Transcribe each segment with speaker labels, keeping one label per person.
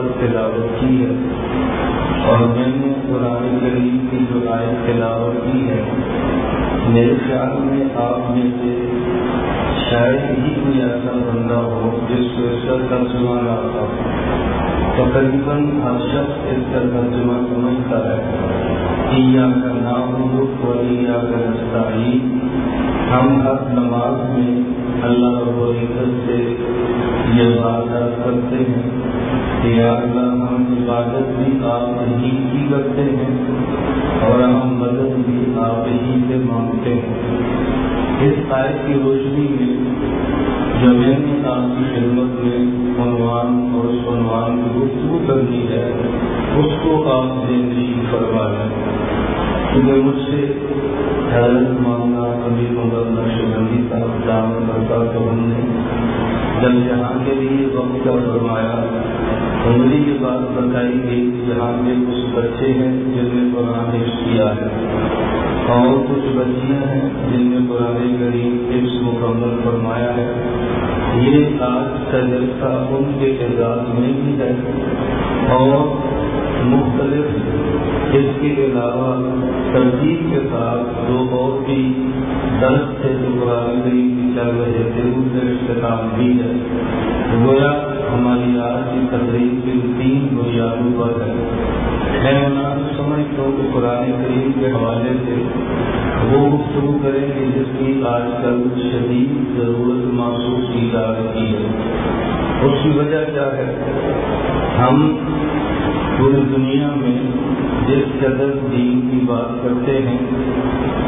Speaker 1: مختصر تلاوت کی ہے اور میں نے قرآن کریم کی جو آئے تلاوت کی ہے، میرے خیال میں آپ میں سے شاید ہی کوئی ایسا بندہ ہو جس کو اس کا ترجمہ نہ آتا تقریباً ہر شخص اس کا ترجمہ سمجھتا ہے۔ یا کا نام اور یا کا نسائی ہم ہر نماز میں اللہ رب العزت سے یہ بات کرتے ہیں۔ کہ یا اللہ ہم عبادت بھی آپ ہی کی کرتے ہیں اور ہم مدد بھی آپ ہی سے مانگتے ہیں۔ اس آیت کی روشنی میں جو میں آپ کی خدمت میں عنوان اور اس عنوان کی گفتگو کرنی ہے، اس کو آپ نے تشریف فرما ہے کیونکہ مجھ سے حیرت مانگنا کبھی مگر نقش بندی کا دام کرتا تو ہم نے جب جہاں کے لیے وقت کا فرمایا بات بتائی گئی یہاں جہاں کچھ بچے ہیں جن نے قرآن حفظ کیا ہے۔ اور کچھ بچیاں ہیں جن نے قرآن کریم حفظ مکمل فرمایا ہے۔ یہ آج کا جلسہ ان کے اعزاز میں بھی ہے۔ اور مختلف اس کے علاوہ ترتیب کے ساتھ جو اور بھی درد تھے جو قرآن کریم کی چل رہے تھے ان سے اختتام بھی ہے۔ گویا ہماری آج کی تقریب کی تین بنیادوں پر ہے۔ میں مناسب سمجھتا ہوں کہ قرآن کریم کے حوالے سے وہ گفتگو کریں گے جس کی آج کل شدید ضرورت محسوس کی جا رہی ہے۔ اس کی وجہ کیا ہے؟ ہم پوری دنیا میں جس قدر دین کی بات کرتے ہیں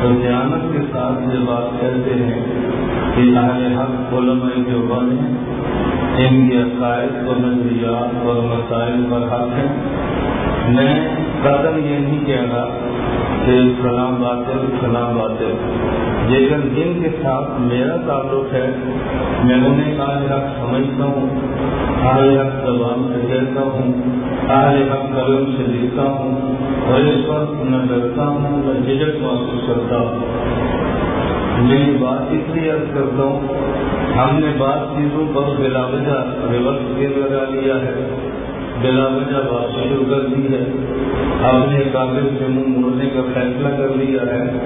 Speaker 1: تو دیانت کے ساتھ یہ بات کرتے ہیں کہ اہل حق علماء جو بند ہیں، ان کے عقائد اور نظریات اور مسائل پر حق ہیں۔ میں قدر یہ نہیں کہنا کہ فلاں باطل فلاں باطل لیکن جن کے ساتھ میرا تعلق ہے، میں انہیں آج حق سمجھتا ہوں آج حق زبان سے کہتا ہوں آج حق قلم سے لکھتا ہوں، اور اس وقت نہ ڈرتا ہوں نہ جھجک محسوس کرتا ہوں۔ میری بات اس لیے عرض کرتا ہوں، ہم نے بعض چیزوں پر بلا وجہ وقت کے لگا لیا ہے، بلا وجہ بات شروع کر دی ہے۔ اپنے کاغذ سے منہ موڑنے کا فیصلہ کر لیا ہے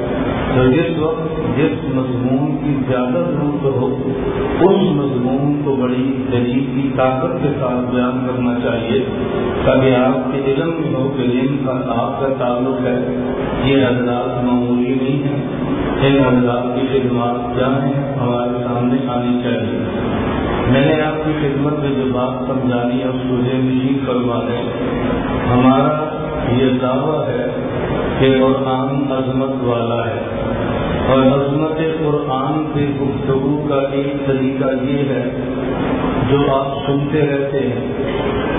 Speaker 1: تو جس وقت جس مضمون کی زیادہ ضرورت ہو، اس مضمون کو بڑی دلیل کی طاقت کے ساتھ بیان کرنا چاہیے۔ تاکہ آپ کے علم میں ہو کہ علم کا آپ کا تعلق ہے۔ یہ حضرات معمولی نہیں ہے ان حضرات کی خدمات کیا ہیں؟ ہمارے سامنے آنی چاہیے۔ میں نے آپ کی خدمت میں جو بات سمجھانی ہے اس کو نشین کروا دیں ہمارا یہ دعویٰ ہے کہ قرآن عظمت والا ہے۔ اور عظمت قرآن کے گفتگو کا ایک طریقہ یہ ہے، جو آپ سنتے رہتے ہیں،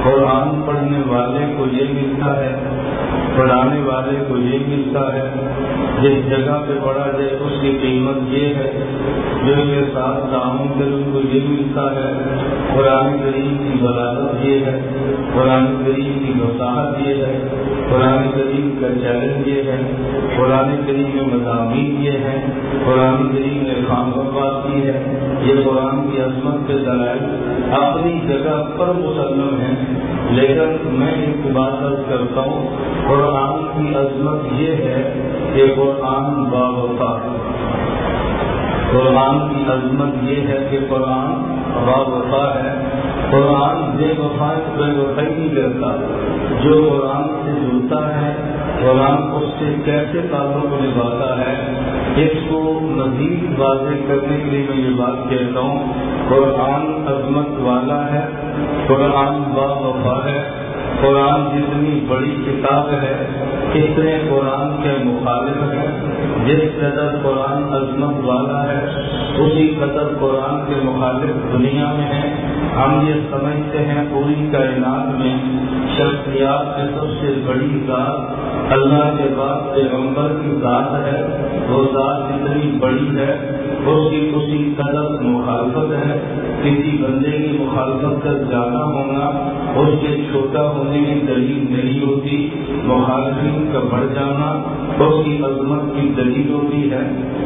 Speaker 1: قرآن پڑھنے والے کو یہ ملتا ہے پڑھانے والے کو یہ ملتا ہے، جس جگہ پہ پڑھا جائے اس کی قیمت یہ ہے، جو کے ساتھ تعاون کرے ان کو یہ ملتا ہے۔ قرآن کریم کی بلادت یہ ہے، قرآن کریم کی وساحت یہ ہے، قرآن کریم کا چیلنج یہ ہے، قرآن کریم میں مضامین یہ ہے قرآن کریم نے خان بات کی ہے۔ یہ قرآن کی عظمت کے ذرائع اپنی جگہ پر مسلم ہیں۔ لیکن میں ایک بات کرتا ہوں، قرآن کی عظمت یہ ہے کہ قرآن بابا قرآن کی عظمت یہ ہے کہ قرآن بابا ہے۔ قرآن بے وفا، بے وفائی نہیں کرتا۔ جو قرآن سے جڑتا ہے، قرآن اس سے کیسے تعلق نبھاتا ہے، اس کو مزید واضح کرنے کے لیے میں یہ بات کہتا ہوں۔ قرآن عظمت والا ہے قرآن با وفا ہے۔ قرآن جتنی بڑی کتاب ہے، اتنے قرآن کے مخالف ہیں جس قدر قرآن عظمت والا ہے، اسی قدر قرآن کے مخالف دنیا میں ہیں ہم یہ سمجھتے ہیں پوری کائنات میں شخصیات کی سب سے بڑی ذات اللہ کے بعد پیغمبر کی ذات ہے۔ وہ ذات اتنی بڑی ہے اس کی اسی قدر مخالفت ہے، کسی بندے کی مخالفت کر جانا ہونا، اس کے چھوٹا ہونے کی دلیل نہیں ہوتی، مخالفین کا بڑھ جانا اس کی عظمت کی دلیل ہوتی ہے۔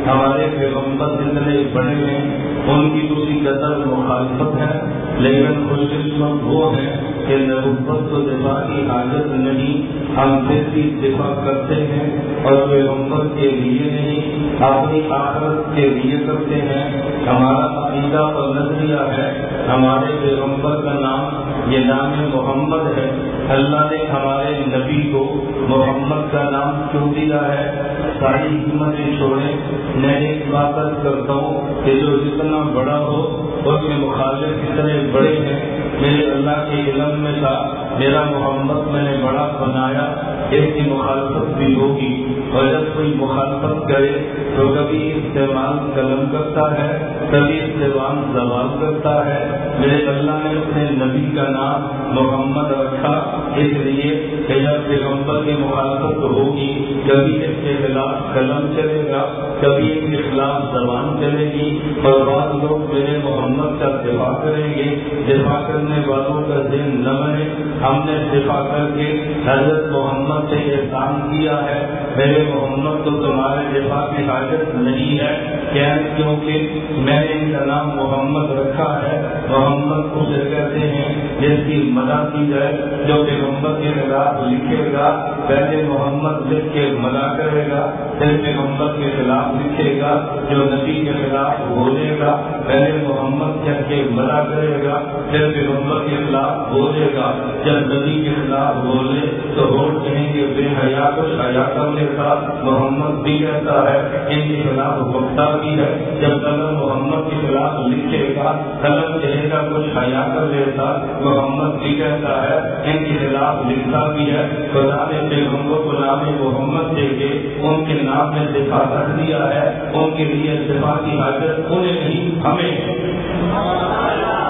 Speaker 1: ہمارے پیغمبر جتنے بڑے ہیں، ان کی اسی قدر مخالفت ہے، لیکن خوش قسمت وہ ہے کہ نبوت کو دفاع کی حاجت نہیں، ہم پھر بھی دفاع کرتے ہیں اور پیغمبر کے لیے نہیں، اپنی آخرت کے لیے کرتے ہیں۔ ہمارا عقیدہ اور نظریہ ہے، ہمارے پیغمبر کا نام، یہ نام محمد ہے۔ اللہ نے ہمارے نبی کو محمد کا نام کیوں دیا ہے؟ ساری حکمتیں چھوڑے، میں ایک بات کرتا ہوں کہ جو جتنا بڑا ہو، اس کے مخالف اتنے بڑے ہیں۔ میرے اللہ کے علم میں تھا، میرا محمد میں نے بڑا بنایا، اس کی مخالفت بھی ہوگی۔ اور جب کوئی مخالفت کرے تو کبھی استعمال قلم کرتا ہے، کبھی استعمال زبان کرتا ہے۔ میرے اللہ نے اپنے نبی کا نام محمد رکھا، اس لیے کہ جب پیغمبر کی مخالفت ہوگی۔ کبھی اس کے خلاف قلم چلے گا، کبھی اس کے خلاف زبان چلے گی۔ اور بعض لوگ میرے محمد کا دفاع کریں گے۔ دفاع کرنے والوں کا دن نہ بنے۔ ہم نے دفاع کر کے حضرت محمد سے احسان کیا ہے۔ میرے محمد تو تمہارے دفاع کی حاجت نہیں ہے۔ کیونکہ میں نے ان کا نام محمد رکھا ہے، محمد اسے کہتے ہیں جس کی مدد کی جائے، جو پیغمبر کے خلاف لکھے گا، پہلے محمد لکھ کے منا کرے گا، پھر پیغمبر کے خلاف لکھے گا، جو نبی کے خلاف بولے گا، پہلے محمد کہہ کے منا کرے گا، پھر پیغمبر کے خلاف بولے گا۔ جب نبی کے خلاف بولے تو ووٹ کہیں گے؟ بے حیا کو شایا کرنے کا۔ محمد بھی کہتا ہے ان کے خلاف وقتا کی ہے۔ جب غلط محمد کے خلاف لکھے گا غلط کہے گا، کچھ حیا کر لیتا، محمد بھی کہتا ہے، ان کے خلاف لکھتا بھی ہے۔ خدا نے پیغمبر کو نام محمد دے کے ان کے نام میں دفاع رکھ دیا ہے۔ ان کے لیے دفاع کی حاجت انہیں نہیں ہمیں پیغمبر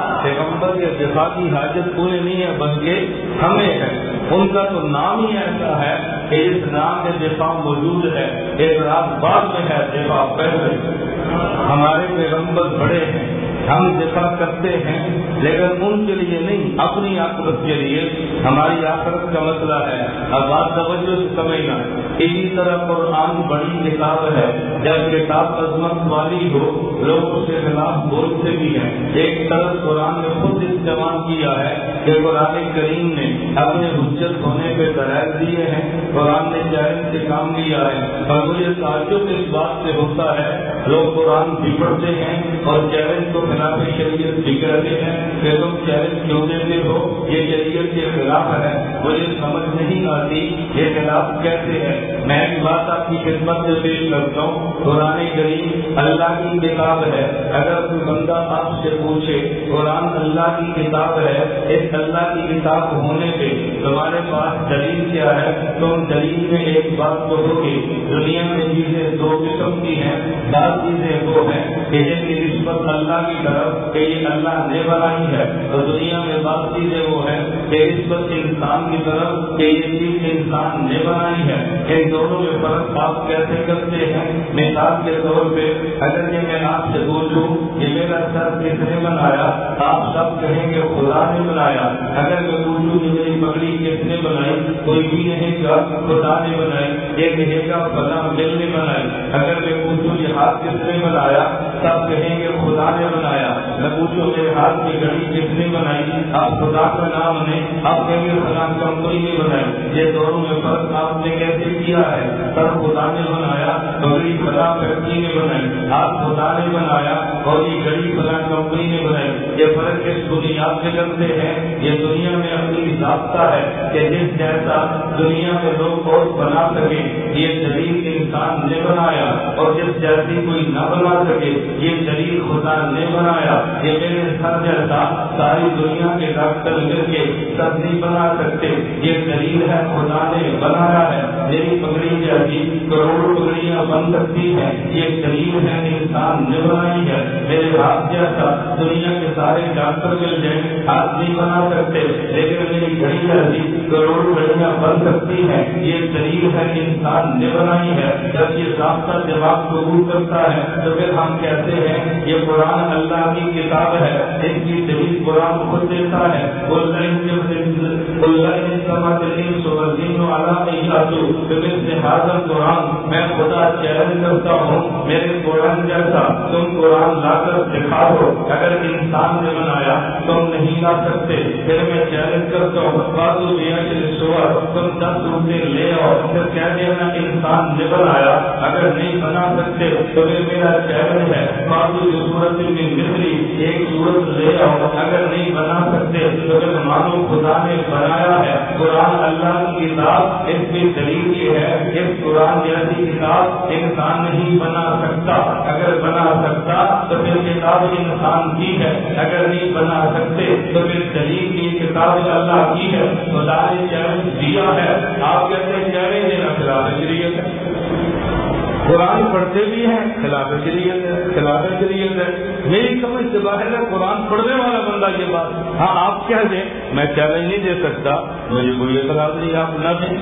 Speaker 1: کے دفاع کی حاجت انہیں نہیں ہے، بلکہ ہمیں ہے۔ ان کا تو نام ہی ایسا ہے کہ اس نام میں دفاع موجود ہے۔ ایک رات بعد میں ہے دفاع پہلے ہمارے پیغمبر بڑے ہیں۔ ہم دفاع کرتے ہیں، لیکن ان کے لیے نہیں، اپنی آخرت کے لیے۔ ہماری آخرت کا مسئلہ ہے۔ اب بات توجہ سے سمجھنا۔ اسی طرح قرآن بڑی کتاب ہے۔ جب کتاب عظمت والی ہو، لوگ اس کے خلاف بولتے بھی ہیں۔ ایک طرف قرآن نے خود استعمال کیا ہے کہ قرآن کریم نے اپنے حجت ہونے پہ دلائل دیے ہیں۔ قرآن نے چیلنج سے کام لیا ہے۔ اور مجھے تعجب اس بات سے ہوتا ہے، لوگ قرآن بھی پڑھتے ہیں اور چیلنج کو خلاف شریعت بھی کہتے ہیں کہ تم چیلنج کیوں دیتے ہو؟ یہ شریعت کے خلاف ہے۔ مجھے سمجھ نہیں آتی یہ خلاف کیسے ہے۔ میں ایک بات آپ کی خدمت سے پیش کرتا ہوں۔ قرآن کریم اللہ کی کتاب ہے۔ اگر کوئی بندہ آپ سے پوچھے، قرآن اللہ کی کتاب ہے، اس اللہ کی کتاب ہونے پہ تمہارے پاس دلیل کیا ہے تم دلیل میں ایک بات کو ہوگی دنیا میں چیزیں دو قسم کی ہیں، بعض چیزیں وہ ہیں کہ جن کی نسبت اللہ کی طرف کہ یہ اللہ نے بنائی ہے۔ اور دنیا میں بعض چیزیں وہ ہیں کہ نسبت انسان کی طرف کہ یہ چیز انسان نے بنائی ہے۔ ان دونوں میں فرق آپ کیسے کرتے ہیں؟ مثال کے طور پہ اگر یہ میں آپ سے پوچھوں کہ میرا سر کس نے بنایا، آپ سب کہیں گے خدا نے بنایا۔ اگر میں پوچھوں کہ میری پگڑی کس نے بنائی، کوئی بھی نہیں گا خدا نے بنائی یہ کہے گا فلاں دل نے بنائی۔ اگر میں پوچھوں یہ ہاتھ کس نے بنایا سب کہیں گے خدا نے بنایا، میں پوچھوں میرے ہاتھ کی گھڑی کس نے بنائی آپ خدا کا نام نے آپ کہیں گے فلاں کمپنی نے بنائی۔ یہ دونوں میں فرق آپ نے کیسے کیا ہے؟ سب خدا نے بنایا پگڑی فلاں فیکٹری نے بنائی۔ آپ خدا نے بنایا اور یہ گھڑی فلاں کمپنی نے بنائی۔ یہ فرق کس بنیاد سے کرتے ہیں۔ یہ دنیا میں اپنی ضابطہ ہے کہ جس جیسا دنیا میں لوگ اور بنا سکے یہ دلیل انسان نے بنایا اور جس جیسی کوئی نہ بنا سکے۔ یہ دلیل خدا نے بنایا، یہ میرے سر جیسا ساری دنیا کے ڈاکٹر مل کے سب نہیں بنا سکتے۔ یہ دلیل ہے، خدا نے بنایا ہے۔ میری پگڑی جیسی کروڑوں پگڑیاں بن سکتی ہیں۔ یہ دلیل ہے، انسان نے بنائی ہے۔ میرے ہاتھ جیسا دنیا کے سارے ڈاکٹر مل جائیں ہاتھ نہیں بنا سکتے، لیکن میری گھڑی جیسی کروڑوں گھڑیاں بن سکتی ہیں۔ یہ دلیل ہے، انسان نے بنائی ہے۔ جب یہ ضابطہ جواب قبول کرتا ہے، تو پھر ہم کہتے ہیں، یہ قرآن اللہ کی کتاب ہے، اس کی دلیل قرآن خود دیتا ہے۔ قرآن میں خدا چیلنج کرتا ہوں، میرے قرآن جیسا تم قرآن لا کر دکھا دو۔ اگر انسان نے بنایا، تم نہیں لا سکتے۔ پھر میں چیلنج کرتا ہوں، بازو دیا کے سور تم دس روپے لے آؤ۔ پھر کہہ دینا انسان نے بنایا، اگر نہیں بنا سکتے تو پھر میرا چیلنج ہے۔ صورت میں مصری ایک صورت لے آؤ۔ اگر نہیں بنا سکتے تو پھر مانو خدا نے بنایا ہے، قرآن اللہ کی کتاب اس کی دلیل یہ ہے اس قرآن جیسی کتاب انسان نہیں بنا سکتا۔ اگر بنا سکتا تو پھر کتاب انسان کی ہے۔ اگر نہیں بنا سکتے تو پھر دلیل کی کتاب اللہ کی ہے۔ خدا نے چیلنج دیا ہے۔ آپ کہتے ہیں چیلنج دینا خلاف شریعت ہے قرآن پڑھتے بھی ہیں خلاف شریعت ہے خلاف شریعت ہے۔ میری سمجھ سے باہر ہے، قرآن پڑھنے والا بندہ یہ بات۔ ہاں آپ کہہ دیں؟ میں چیلنج نہیں دے سکتا۔ مجھے کوئی اعتراض نہیں، آپ نہ دیں۔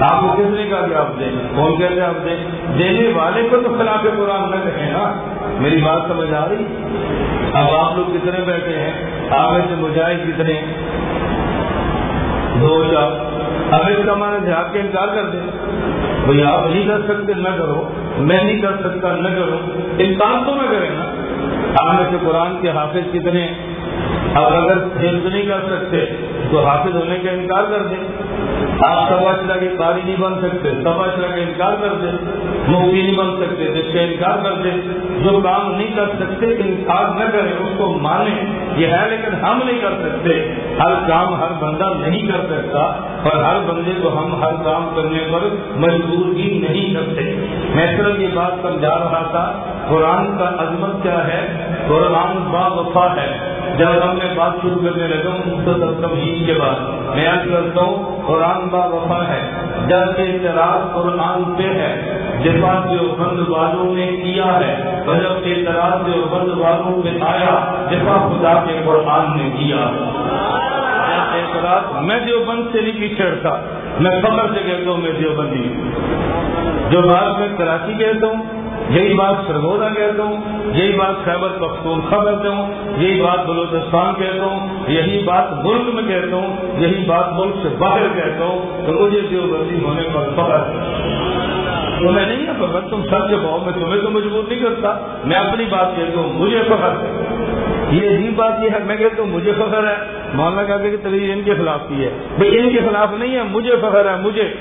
Speaker 1: آپ کو کس نے کہا کہ آپ دیں؟ کون کہتے آپ دیں؟ دینے والے کو تو خلاف قرآن نہ کہیں نا۔ میری بات سمجھ آ رہی؟ اب آپ لوگ کتنے بیٹھے ہیں؟ آپ ایسے مجاہد کتنے دو چار۔ اب اس کا مانا جا کے انکار کر دیں۔ بھائی آپ نہیں کر سکتے، نہ کرو۔ میں نہیں کر سکتا، نہ کرو۔ انسان تو نہ کرے نا۔ آپ میں سے قرآن کے حافظ کتنے اب اگر حفظ نہیں کر سکتے، تو حافظ ہونے کا انکار کر دیں۔ آپ سوا چلا کے قاری نہیں بن سکتے سوا چلا کا انکار کر دیں۔ مفتی نہیں بن سکتے، جس کا انکار کر دیں۔ جو کام نہیں کر سکتے، انکار نہ کریں، اس کو مانیں۔ یہ ہے لیکن ہم نہیں کر سکتے۔ ہر کام ہر بندہ نہیں کر سکتا۔ اور ہر بندے کو ہم ہر کام کرنے پر مجبور بھی نہیں کرتے میں صرف یہ بات سمجھا رہا تھا، قرآن کا عظمت کیا ہے؟ قرآن با وفا ہے۔ جب ہم میں بات شروع کرنے لگا ہوں تمہید کے بعد میں آج کرتا ہوں، قرآن با وفا ہے۔ جب اعتراض قرآن پہ ہے۔ جفا جو بند والوں نے کیا ہے۔ جب اعتراض جو بند والوں پہ آیا۔ جفا خدا کے قرآن نے کیا۔ میں دیوبند سے نہیں پیچھے ہٹتا۔ میں خبر سے کہتا ہوں میں دیوبندی۔ جو بات میں کراچی کہتا ہوں، یہی بات سرگودا کہتا ہوں، یہی بات خیبر پختونخوا کہتا ہوں، یہی بات بلوچستان کہتا ہوں، یہی بات ملک میں کہتا ہوں، یہی بات ملک سے باہر کہتا ہوں، تو مجھے دیوبندی ہونے پر فخر تمہیں نہیں ہے فخر، تم سب کے بہت میں تمہیں تو مجبور نہیں کرتا۔ میں اپنی بات کہتا ہوں، مجھے فخر یہ عجیب بات یہ ہے، میں کہتا ہوں، مجھے فخر ہے۔ مولانا کہتے ہیں کہ تبھی ان کے خلاف کی ہے۔ بھائی ان کے خلاف نہیں ہے، مجھے فخر ہے، مجھے۔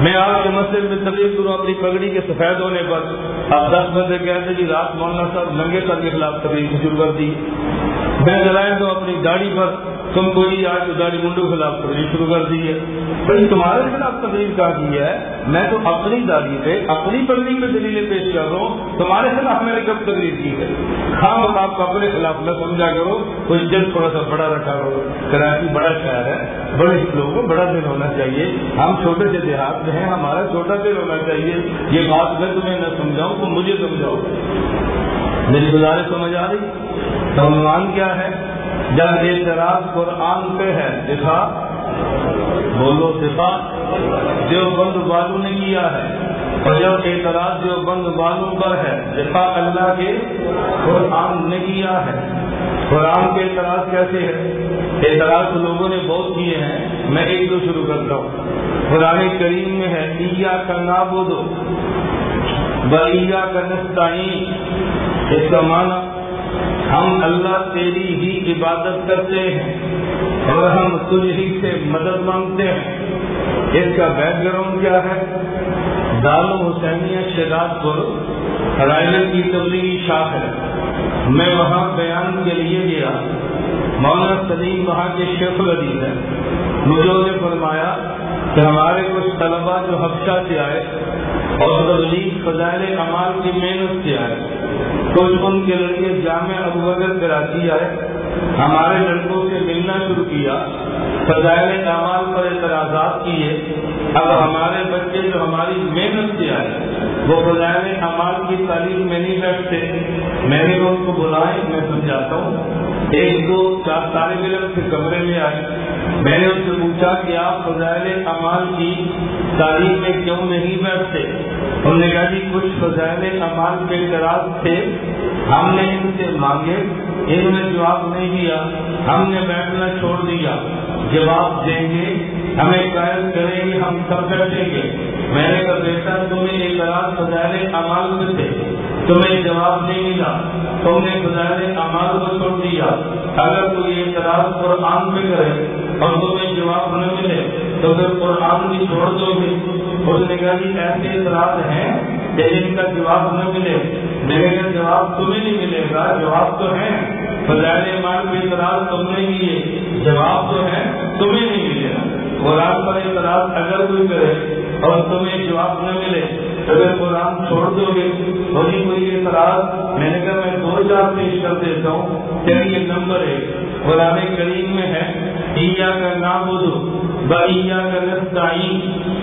Speaker 1: میں آپ کے مسجد میں تبلیغ کروں اپنی پگڑی کے سفید ہونے پر آپ دس بندے کہتے جی رات مولانا صاحب ننگے سر کے خلاف تبلیغ شروع کر دی۔ میں جلائیں تو اپنی داڑھی پر تم کوئی آج تو داڑھی منڈو کے خلاف تبلیغ شروع کر دی ہے۔ بھائی، تمہارے خلاف تبلیغ کہا کی ہے۔ میں تو اپنی داڑھی پہ، اپنی پگڑی پہ دلیلیں پیش کر رہا ہوں۔ تمہارے خلاف میں نے کب تقریر کی ہے؟ ہاں آپ کو اپنے خلاف نہ سمجھا کرو۔ کوئی دل تھوڑا سا بڑا رکھا کرو کراچی بڑا شہر ہے۔ بڑے لوگوں کو بڑا دل ہونا چاہیے۔ ہم چھوٹے سے دیہات میں ہیں، ہمارا چھوٹا دل ہونا چاہیے۔ یہ بات میں تمہیں نہ سمجھاؤں، تو مجھے سمجھاؤ۔ میری گزارش سمجھ آ رہی؟ تو کیا ہے؟ جب اعتراض قرآن پہ ہے دفاع بولو دفاع جو بند بالو نے کیا ہے؟ اور جب اعتراض جو بند بالو پر ہے دفاع اللہ کے قرآن نے کیا ہے؟ قرآن کے اعتراض کیسے ہے اعتراض لوگوں نے بہت کیے ہیں، میں ایک دو شروع کرتا ہوں۔ قرآن کریم میں ہے عیا کا نابود بیا کا نستعین، اس کا معنی ہم اللہ تیری ہی عبادت کرتے ہیں اور ہم تجھ ہی سے مدد مانگتے ہیں۔ اس کا بیک گراؤنڈ کیا ہے؟ دار حسینیہ شہزاد پور رائل کی تبلیغی شاخ ہے۔ میں وہاں بیان کے لیے گیا۔ مولانا سلیم وہاں کے شیخ العدیز ہے مجھے نے فرمایا کہ ہمارے کچھ طلبا جو حفشہ سے آئے اور تبلیغ فضائل امال کی محنت سے آئے۔ کچھ ان کے لڑکے جامع ابو بکر کراچی آئے، ہمارے لڑکوں سے ملنا شروع کیا، فضائل اعمال پر اعتراضات کیے، اب ہمارے بچے جو ہماری محنت سے آئے، وہ فضائل اعمال کی تعلیم میں نہیں بیٹھتے، میں نے ان کو بلائے، میں سمجھاتا ہوں، ایک دو چار طالب علم سے کمرے میں آئے میں نے ان سے پوچھا کہ آپ فضائل اعمال کی تعلیم میں کیوں نہیں بیٹھتے؟ انہوں نے کہا جی کچھ فضائل اعمال کے اعتراض تھے۔ ہم نے ان سے مانگے انہوں نے جواب نہیں دیا۔ ہم نے بیٹھنا چھوڑ دیا۔ جواب دیں گے، ہمیں قائد کریں گے، ہم سب بیٹھیں گے۔ میں نے کہا، بیٹا، تمہیں اعتراض فضائل امال میں تھے۔ تمہیں جواب نہیں ملا۔ تم نے فضائل امال کو چھوڑ دیا۔ اگر کوئی اعتراض قرآن پہ کرے اور تمہیں جواب نہ ملے تو پھر قرآن بھی چھوڑ دو گے۔ اس نے کہا جی ایسے اعتراض ہیں کہ ان کا جواب نہ ملے۔ میرے کا جواب تمہیں نہیں ملے گا، جواب تو ہے فضائل امال پہ اعتراض تم نے کیے، جواب تو ہے تمہیں نہیں ملے گا۔ قرآن پر اعتراض اگر کوئی کرے اور تمہیں جواب نہ ملے، تو اگر قرآن چھوڑ دو گے۔ وہی کوئی اعتراض، میں نے کہا، میں دو چار پیش کر دیتا ہوں۔ یعنی چلیے نمبر ایک۔ قرآن کریم میں ہے۔ عیا کا نام بدو بیا کا نستعین۔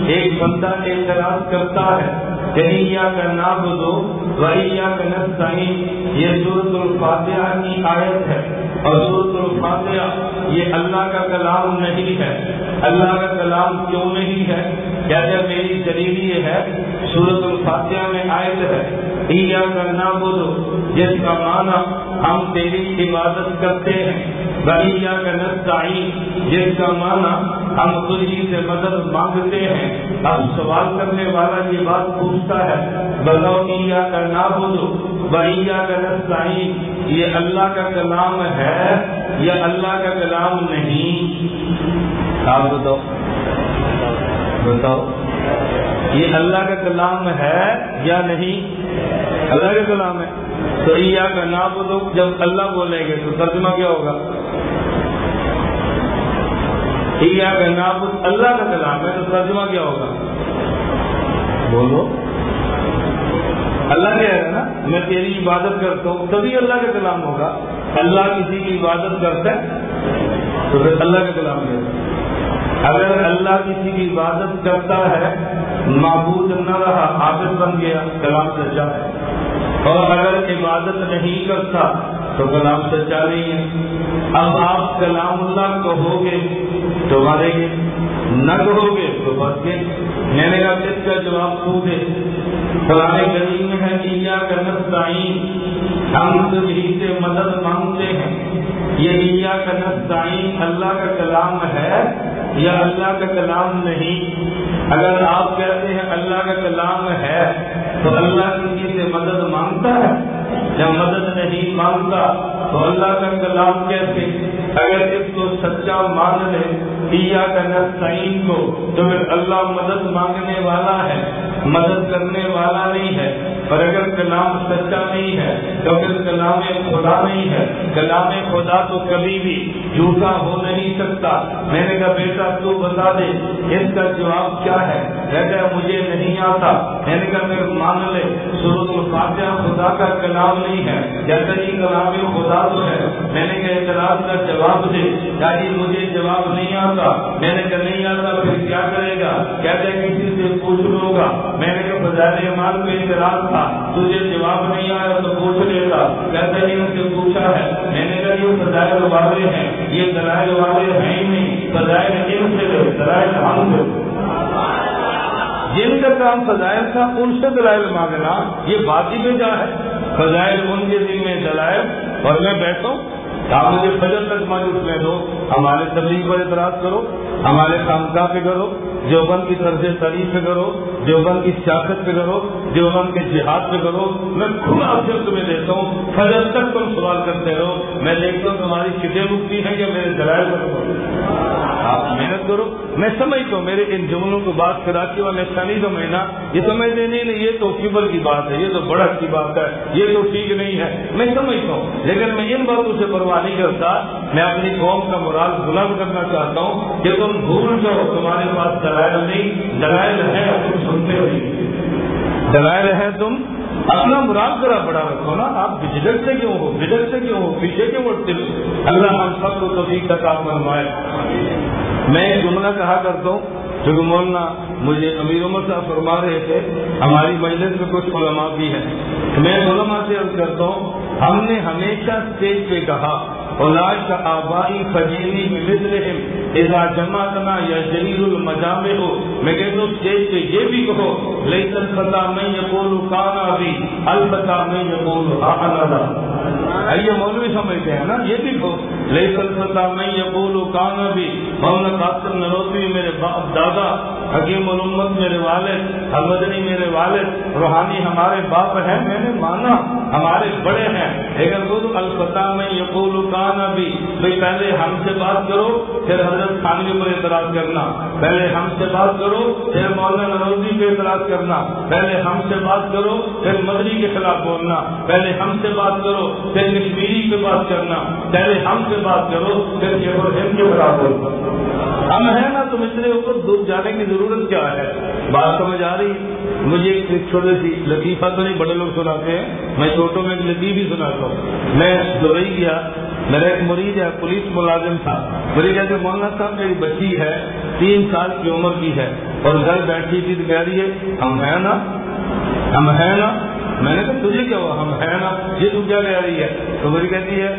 Speaker 1: ایک بندہ اعتراض کرتا ہے عیا کا نام بدو بیا کا نستعین۔ یہ سورت الفاتحہ کی آیت ہے۔ اور سورت الفاتحہ یہ اللہ کا کلام نہیں ہے۔ اللہ کا کلام کیوں نہیں ہے؟ جب میری دلیل یہ ہے سورت الفاتحہ میں آیت ہے عیا کا نام بدو جس کا معنی ہم تیری عبادت کرتے ہیں بھیا کا نستعین، جس کا معنی ہم تجھی سے مدد مانگتے ہیں۔ اب سوال کرنے والا یہ بات پوچھتا ہے بلویا کا نابود بھیا کا نستعین، یہ اللہ کا کلام ہے یا اللہ کا کلام نہیں؟ آپ بتاؤ۔ بتاؤ یہ اللہ کا کلام ہے یا نہیں؟ اللہ کا کلام ہے۔ تو عیا کا نام بولو جب اللہ بولیں گے تو ترجمہ کیا ہوگا؟ عیا کا نام اللہ کا کلام ہے تو ترجمہ کیا ہوگا؟ بولو۔ اللہ کہہ رہا نا، میں تیری عبادت کرتا ہوں، تبھی اللہ کا کلام ہوگا۔ اللہ کسی کی عبادت کرتا ہے تو پھر اللہ کا کلام ہے اگر اللہ کسی کی عبادت کرتا ہے، معبود نہ رہا، عابد بن گیا، کلام سچا ہے۔ اور اگر عبادت نہیں کرتا، تو کلام سچا نہیں ہے۔ اب آپ کلام اللہ کہو گے تو مارے گے نہ کہو گے تو بچ گئے۔ میں نے کہا اس کا جواب تو دے۔ قرآن کریم ہے کہ یا کا ہم تجھی سے مدد مانگتے ہیں۔ یہ یا کا نستعین، اللہ کا کلام ہے۔ یا اللہ کا کلام نہیں۔ اگر آپ کہتے ہیں اللہ کا کلام ہے، تو اللہ کسی سے مدد مانگتا ہے یا مدد نہیں مانگتا؟ تو اللہ کا کلام کیسے؟ اگر اس کو سچا مان لے دیا کا نسعین کو تو پھر اللہ مدد مانگنے والا ہے، مدد کرنے والا نہیں ہے۔ اور اگر کلام سچا نہیں ہے، تو پھر کلام خدا نہیں ہے۔ کلام خدا تو کبھی بھی جھوٹا ہو نہیں سکتا۔ میں نے کہا، بیٹا، تو بتا دے، اس کا جواب کیا ہے؟ کہتا مجھے نہیں آتا۔ میں نے کہا، پھر مان لے سرد الفاتحہ خدا کا کلام نہیں ہے کہتا جی کلام خدا تو ہے۔ میں نے کہا، اعتراض کا جواب دے کیا مجھے جواب نہیں آتا۔ میں نے کہا، نہیں آتا پھر کیا کرے گا؟ کہتے کسی سے پوچھ لوں گا میں نے کہا بظاہر مال پہ اعتراض تھا، تجھے جواب نہیں آیا تو پوچھ لیتا۔ کہتے ہیں ان سے پوچھا ہے۔ میں نے کہا، یہ فضائل والے ہیں، یہ دلائل والے ہیں ہی نہیں۔ فضائل ان سے لے دلائل ہم سے جن کا کام فضائل تھا، ان سے دلائل مانگنا، یہ بات ہی بھیجا ہے۔ فضائل ان کے دل میں دلائل، اور میں بیٹھوں آپ مجھے فجر تک ماجوس لے دو۔ ہمارے تبلیغ پر اعتراض کرو ہمارے خانقاہ پہ کرو دیوبند کی طرز تعریف پہ کرو، دیوبند کی سیاست پہ کرو، دیوبند کے جہاد پہ کرو۔ میں کھلا افسر تمہیں دیتا ہوں فجر تک تم سوال کرتے رہو۔ میں دیکھتا ہوں تمہاری کتنے مکتی ہیں یا میرے دلائل پر آپ محنت کرو۔ میں سمجھتا ہوں میرے ان جملوں کو بات کرا کے میں اچھا نہیں سمجھنا یہ سمجھ نہیں نہیں، یہ تو فیبر کی بات ہے، یہ تو بڑا کی بات ہے، یہ تو ٹھیک نہیں ہے۔ میں سمجھتا ہوں، لیکن میں ان باتوں سے پرواہ نہیں کرتا۔ میں اپنی قوم کا مرال بلند کرنا چاہتا ہوں کہ تم بھول جاؤ تمہارے پاس دلائل نہیں دلائل ہے تم سنتے ہوئی دلائل ہے تم؟ اپنا مراد ذرا بڑا رکھو نا آپ بجٹ سے کیوں ہو؟ بجٹ سے کیوں ہو؟ پیچھے کیوں اٹھتے اللہ ہم سب کو کبھی تک آپ بنوائے میں ایک جملہ کہا کرتا ہوں کیونکہ مولانا مجھے امیر عمر صاحب فرما رہے تھے ہماری مجلس میں کچھ علماء بھی ہیں۔ میں علماء سے عرض کرتا ہوں ہم نے ہمیشہ اسٹیج پہ کہا اولاج آبائی فجیلی مثلہم اذا جمع کرنا یا جلیل المجام ہو میں کہتا ہوں اسٹیج پہ یہ بھی کہو لیکن الفتح میں یقول کانا بھی الفتح میں یقول آنا یہ مولوی سمجھتے ہیں نا، یہ بھی کہو لیکن الفتح میں یقول کانا بھی محمد قاسم نروتوی میرے باپ دادا، حکیم الامت میرے والد حمدنی میرے والد، روحانی ہمارے باپ ہیں، میں نے مانا، ہمارے بڑے ہیں۔ لیکن خود الفتح میں یقول کانا بھی بھائی پہلے ہم سے بات کرو، پھر حضرت خانوی پر اعتراض کرنا۔ پہلے ہم سے بات کرو، پھر مولانا نروزی پہ اعتراض کرنا۔ پہلے ہم سے بات کرو، پھر مدری کے خلاف بولنا۔ پہلے ہم سے بات کرو، پھر کشمیری پہ بات کرنا۔ پہلے ہم سے بات کرو، پھر ہند کے خلاف بولنا۔ ہم ہیں نا تم اتنے اوپر دور جانے کی ضرورت کیا ہے؟ بات سمجھ آ رہی؟ مجھے ایک چھوٹی سی لطیفہ تو نہیں، بڑے لوگ سناتے ہیں۔ میں چھوٹوں میں ایک لطیف ہی سناتا ہوں۔ میں دبئی گیا۔ میرا ایک مریض ہے، پولیس ملازم تھا۔ مجھے کہتے مولانا صاحب میری بچی ہے، تین سال کی عمر کی ہے اور گھر بیٹھی تھی تو کہہ رہی ہے، ہم ہیں نا؟ ہم ہیں نا؟ میں نے کہا، تجھے کیا ہوا؟ ہم ہیں نا؟ یہ تو کیا کہہ رہی ہے؟ تو میری کہتی ہے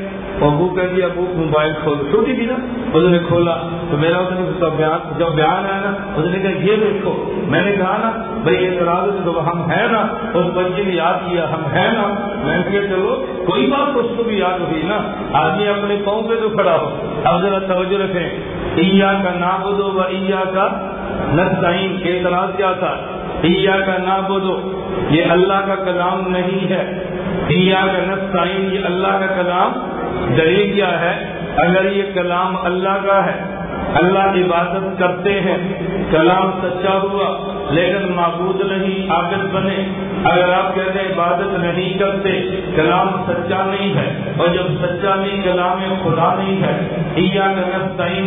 Speaker 1: ابو کہہ دیا، ابو موبائل کھول۔ چھوٹی تھی نا؟ اس نے کھولا۔ تو میرا اس نے بیان جب بیان آیا نا اس نے کہا، یہ دیکھو، میں نے کہا نا، بھائی اعتراض تو ہم ہیں نا اس بچے نے یاد کیا، ہم ہیں نا۔ میں نے کہا، چلو، کوئی بات اس کو بھی یاد ہوئی نا۔ آدمی اپنے پاؤں پہ تو کھڑا ہو۔ اب ذرا توجہ رکھیں۔ ایا کا نا بدو و ایا کا نسائن اعتراض کیا تھا؟ ایا کا نا بدو یہ اللہ کا کلام نہیں ہے۔ ایا کا نسائن یہ اللہ کا کلام دلیل کیا ہے؟ اگر یہ کلام اللہ کا ہے اللہ عبادت کرتے ہیں۔ کلام سچا ہوا، لیکن معبود نہیں، عابد بنے۔ اگر آپ کہتے ہیں عبادت نہیں کرتے، کلام سچا نہیں ہے۔ اور جب سچا نہیں، کلام خدا نہیں ہے۔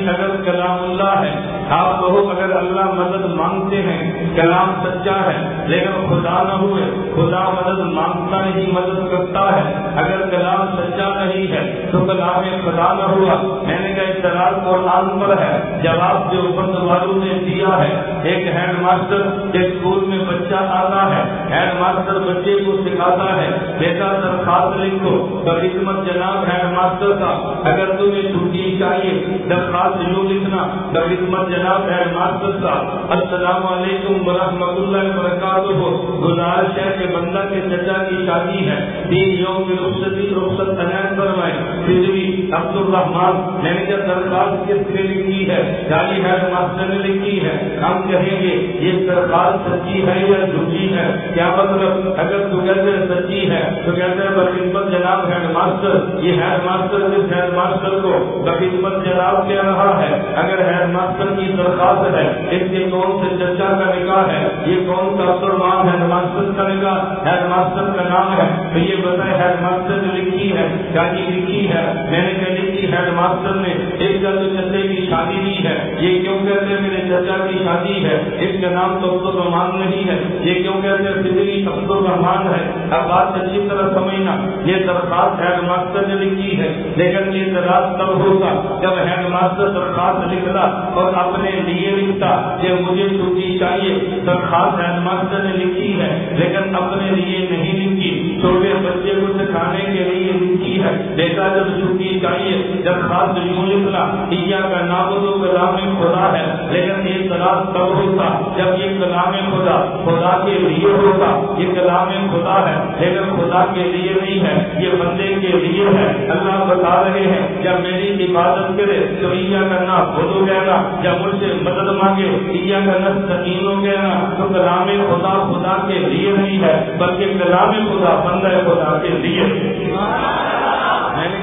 Speaker 1: اگر کلام اللہ ہے۔ آپ کہو اگر اللہ مدد مانگتے ہیں، کلام سچا ہے، لیکن خدا نہ ہوئے۔ خدا مدد مانگتا نہیں، مدد کرتا ہے۔ اگر کلام سچا نہیں ہے، تو کلام خدا نہ ہوا۔ میں نے کہا اطلاع قرآن پر ہے۔ جواب جو بند والوں نے دیا ہے، ایک ہینڈ ماسٹر ایک اسکول میں بچہ آتا ہے ہینڈ ماسٹر بچے کو سکھاتا ہے، بیٹا درخواست لکھو خدمت جناب ہینڈ ماسٹر کا، اگر تمہیں چھٹی چاہیے، درخواست یوں لکھنا خدمت جناب ہینڈ ماسٹر کا، السلام علیکم ورحمۃ اللہ وبرکاتہ۔ گزارش ہے کہ بندہ کے چچا کی شادی ہے۔ تین یوم کی رخصتی رخصت عنایت فرمائے پھر بھی عبد الرحمان میں نے جب درخواست کس نے لکھی ہے، جالی ہیڈ ماسٹر نے لکھی ہے۔ ہم کہیں گے، یہ درخواست سچی ہے یا جھوٹی ہے؟ کیا مطلب؟ اگر تو کہتے ہیں سچی ہے، تو کہتے ہیں بخدمت جناب ہیڈ ماسٹر، یہ ہیڈ ماسٹر جس ہیڈ ماسٹر کو بخدمت جناب کہہ رہا ہے، اگر ہیڈ ماسٹر کی درخواست ہے، اس کے کون سے چچا کا نکاح ہے، یہ کون سا عبد ہیڈ ماسٹر کا نکاح، ہیڈ ماسٹر کا نام ہے، تو یہ بتائے ہیڈ ماسٹر نے لکھی ہے، کیا جی لکھی ہے؟ میں نے کہا لکھی ہیڈ ماسٹر نے، ایک کا تو چچے کی شادی شادی نہیں ہے۔ یہ کیوں کہتے ہیں میرے چچا کی شادی ہے؟ اس کا نام تو عبد الرحمان نہیں ہے۔ یہ کیوں کہتے ہیں فضری عبد الرحمان ہے؟ اب بات اچھی طرح سمجھنا۔ یہ درخواست ہیڈ ماسٹر نے لکھی ہے۔ لیکن یہ درخواست تب ہوگا جب ہیڈ ماسٹر درخواست لکھتا اور اپنے لیے لکھتا کہ مجھے چھٹی چاہیے۔ درخواست ہیڈ ماسٹر نے لکھی ہے، لیکن اپنے لیے نہیں لکھی۔ چھوٹے بچے کو سکھانے کے لیے لکھی ہے۔ بیٹا جب چھٹی چاہیے، درخواست یوں لکھنا کا نام تو کلام خدا ہے، لیکن یہ کلام تب ہوتا جب یہ کلام خدا خدا کے لیے ہوتا۔ یہ کلام خدا ہے، لیکن خدا کے لیے نہیں ہے۔ یہ بندے کے لیے ہے۔ اللہ بتا رہے ہیں جب میری عبادت کرے تو عیا کرنا خود ہو گئے گا جب مجھ سے مدد مانگے عیا کرنا سکین ہو گیا نا تو کلام خدا خدا کے لیے نہیں ہے، بلکہ کلام خدا بندہ خدا کے لیے۔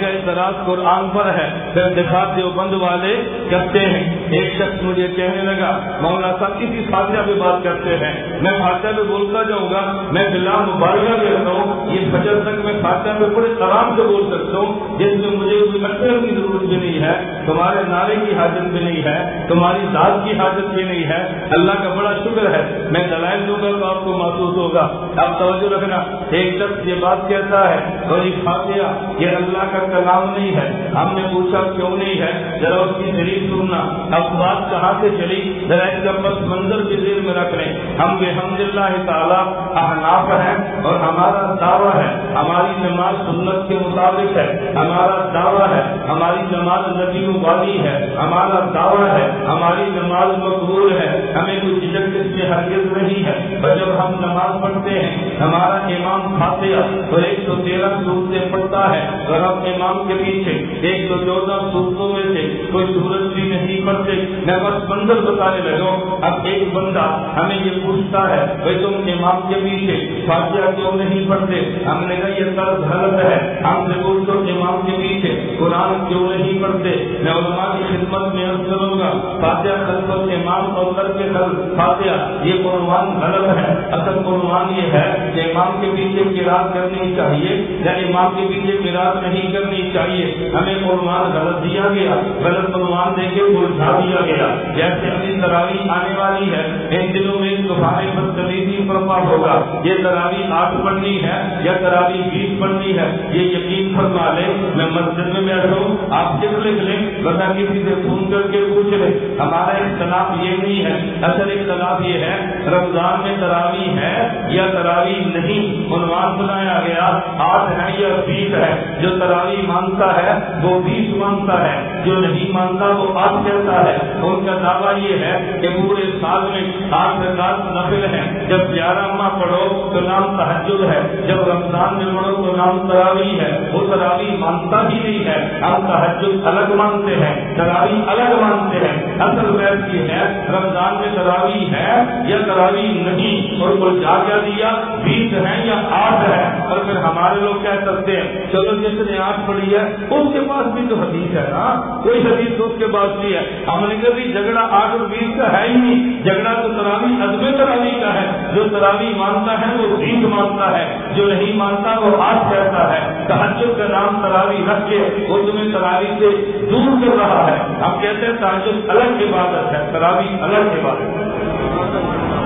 Speaker 1: میں نے کہا اعتراض قرآن پر ہے۔ پھر دکھا دیوبند والے کرتے ہیں۔ ایک شخص مجھے کہنے لگا، مولانا صاحب، کسی فاتحہ پہ بات کرتے ہیں۔ میں فاتحہ پہ بولتا جاؤں گا، میں بلا مبارکہ کرتا ہوں۔ یہ فجر تک میں فاتحہ پہ بڑے آرام سے بول سکتا ہوں، جس میں مجھے کوئی اکثر کی ضرورت بھی نہیں ہے، تمہارے نعرے کی حاجت بھی نہیں ہے، تمہاری ذات کی حاجت بھی نہیں ہے۔ اللہ کا بڑا شکر ہے۔ میں دلائل دوں گا تو آپ کو محسوس ہوگا۔ آپ توجہ رکھنا۔ ایک شخص یہ بات کہتا ہے اور یہ فاتحہ، یہ اللہ کا کلام نہیں ہے۔ ہم نے پوچھا کیوں نہیں ہے؟ ذرا اس کی دلیل سننا۔ اب بات کہاں سے چلی؟ ذرا اس کا پس منظر کی دل میں رکھ لیں۔ ہم بے حمد اللہ تعالیٰ احناف ہیں اور ہمارا دعویٰ ہے۔ ہماری نماز سنت کے مطابق ہے۔ ہمارا دعویٰ ہے۔ ہماری نماز نبی والی ہے۔ ہمارا دعویٰ ہے۔ ہماری نماز مقبول ہے۔ ہمیں کوئی جھجک اس میں ہرگز نہیں ہے۔ اور جب ہم نماز پڑھتے ہیں، ہمارا امام فاتحہ اور ایک سو تیرہ سورتیں پڑھتا ہے۔ اور ہم امام کے پیچھے، ایک سو چودہ سورتوں میں سے کوئی سورج بھی نہیں پڑھتے، میں بس منظر بتانے لگا۔ اب ایک بندہ ہمیں یہ پوچھتا ہے، بھائی تم امام کے پیچھے فاتحہ کیوں نہیں پڑھتے؟ ہم نے کہا، یہ طرز غلط ہے۔ ہم سے پوچھو امام کے پیچھے قرآن کیوں نہیں پڑھتے؟ میں علماء کی خدمت میں عرض کروں گا، فاتحہ خلفت امام اور کر کے خل فاتحہ، یہ قرآن غلط ہے۔ اصل قرآن یہ ہے کہ امام کے پیچھے قرآن کرنی چاہیے، یا امام کے پیچھے قرآن نہیں کرنی چاہیے۔ ہمیں قرآن غلط دیا گیا، غلط قرآن دے کے الجھا دیا گیا۔ جیسے ابھی تراوی آنے والی ہے، ان دنوں میں تمہارے بدتمیزی برپا ہوگا۔ یہ تراوی آٹھ پڑھنی ہے یا تراوی بیس پڑھنی ہے؟ یہ یقین فرما لے۔ میں مسجد میں بیٹھا ہوں، آپ صرف لکھ لیں۔ بتا کسی سے فون کر کے پوچھ لیں۔ ہمارا اختلاف یہ نہیں ہے۔ اصل اختلاف یہ ہے، رمضان میں تراوی ہے یا تراوی نہیں؟ عنوان بنایا گیا، آٹھ ہے یا بیس ہے۔ جو تراوی مانتا ہے، وہ بیس مانتا ہے۔ جو نہیں مانتا وہ آٹھ کہتا ہے۔ ان کا دعویٰ یہ ہے کہ پورے سال میں آٹھ رکعت نفل ہے جب گیارہ ماہ پڑھو تو نام تحجد ہے۔ جب رمضان میں پڑھو تو نام تراوی ہے۔ وہ تراوی مانتا ہی نہیں ہے۔ ہم تحجد الگ مانتے ہیں تراوی الگ مانتے ہیں۔ اصل بحث یہ ہے، رمضان میں تراوی ہے یا تراوی نہیں؟ اور وہ جا کیا دیا، بیس ہے یا آٹھ ہے اور پھر ہمارے لوگ کہہ سکتے ہیں؟ چلو جس نے آٹھ پڑھی ہے، اس کے پاس بھی تو حدیث ہے نا۔ کوئی حدیث تو اس کے پاس نہیں ہے۔ ہم نے کہا جھگڑا آٹھ اور بیس کا ہے ہی نہیں۔ جھگڑا تو تراوی عدم تراوی کا ہے۔ جو تراوی مانتا ہے، وہ بیس مانتا ہے۔ جو نہیں مانتا، وہ آٹھ کہتا ہے۔ تحجد کا نام تراوی رکھ کے وہ تمہیں تراوی سے دور کر رہا ہے۔ ہم کہتے ہیں تحجد الگ عبادت ہے، تراوی الگ عبادت ہے۔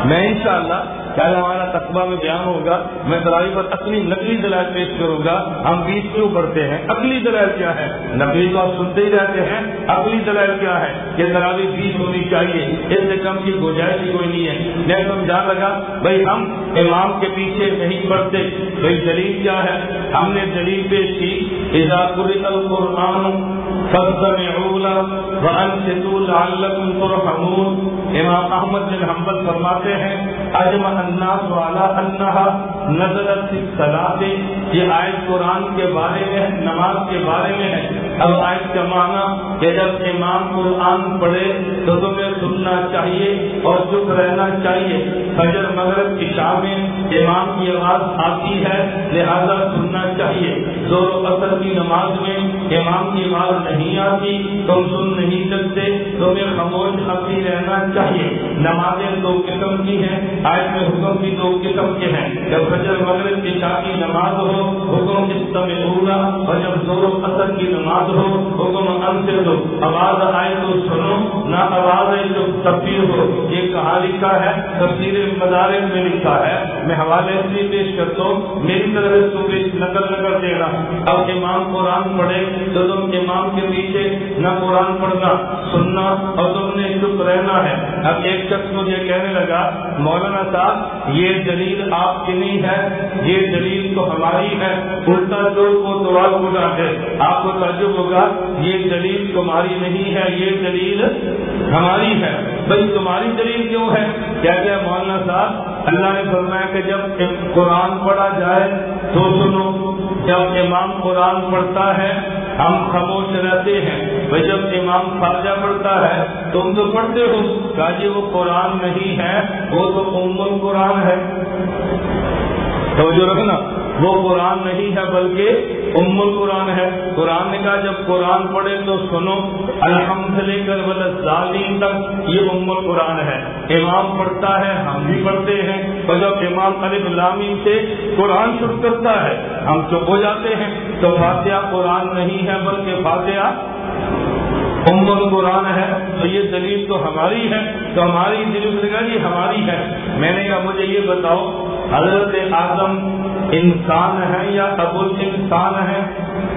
Speaker 1: میں انشاءاللہ چاہے ہمارا تقبہ میں بیان ہوگا، میں تراوی پر اپنی نقلی دلائل پیش کروں گا۔ ہم بیچ کیوں پڑھتے ہیں؟ اگلی دلائل کیا ہے نقلی تو آپ سنتے ہی رہتے ہیں۔ اگلی دلائل کیا ہے کہ تراوی بیچ ہونی چاہیے، اس سے کم کی گنجائش ہی کوئی نہیں ہے۔ میں سمجھا لگا، بھائی ہم امام کے پیچھے نہیں پڑھتے بھائی دلیل کیا ہے؟ ہم نے دلیل پیش کی فاستمعوا له وانصتوا لعلكم ترحمون. امام احمد بن حنبل فرماتے ہیں، اجمع الناس على انها نزلت في الصلاه یہ آیت قرآن کے بارے میں نماز کے بارے میں ہے۔ اب آئس کا معنی کہ جب امام قرآن پڑھے تو تمہیں سننا چاہیے اور چپ رہنا چاہیے۔ فجر، مغرب کی میں امام کی آواز آتی ہے، لہذا سننا چاہیے۔ زور و اثر کی نماز میں امام کی آواز نہیں آتی، تم سن نہیں سکتے، تمہیں خاموش خبری رہنا چاہیے۔ نمازیں دو قسم کی ہیں آئے میں حکم بھی دو قسم کے ہیں۔ جب فجر، مغرب کی کی نماز ہو، حکم استم ہوگا اور جب زور و اثر کی نماز ہو حکم ان سے دو۔ آواز آئے تو سنو، نہ آواز آئے تو تبدیل ہو۔ یہ کہاں لکھا ہے تفصیل مدارس میں لکھا ہے۔ میں حوالے سے پیش کرتا ہوں، میری طرف سے نقل نقل دے رہا اب امام قرآن پڑھے، تو تم امام کے پیچھے نہ قرآن پڑھنا، سننا، اور تم نے چپ رہنا ہے۔ اب ایک شخص مجھے کہنے لگا، مولانا صاحب، یہ دلیل آپ کی نہیں ہے، یہ دلیل تو ہماری ہے۔ الٹا جو کو سوال بلا ہے آپ کو تعجب ہوگا، یہ دلیل تمہاری نہیں ہے، یہ دلیل ہماری ہے۔ بھائی تمہاری دلیل کیوں ہے؟ کیا کیا مولانا صاحب، اللہ نے فرمایا کہ جب قرآن پڑھا جائے تو سنو، جب امام قرآن پڑھتا ہے، ہم خاموش رہتے ہیں۔ بھائی جب امام خارجہ پڑھتا ہے، تم تو پڑھتے ہو۔ کہا جی وہ قرآن نہیں ہے، وہ تو ام القرآن ہے۔ توجہ رکھنا، وہ قرآن نہیں ہے بلکہ ام القرآن ہے۔ قرآن نے کہا، جب قرآن پڑھے تو سنو الحمد لے کر ظالم تک یہ ام القرآن ہے۔ امام پڑھتا ہے، ہم بھی پڑھتے ہیں۔ اور جب امام علی غلامی سے قرآن شروع کرتا ہے۔ ہم چپ ہو جاتے ہیں۔ تو فاتحہ قرآن نہیں ہے، بلکہ فاتحہ ام القرآن ہے۔ تو یہ دلیل تو ہماری ہے۔ تو ہماری دلیل جی ہماری ہے۔ میں نے کہا، مجھے یہ بتاؤ، حضرت اعظم انسان ہے یا ابو انسان ہے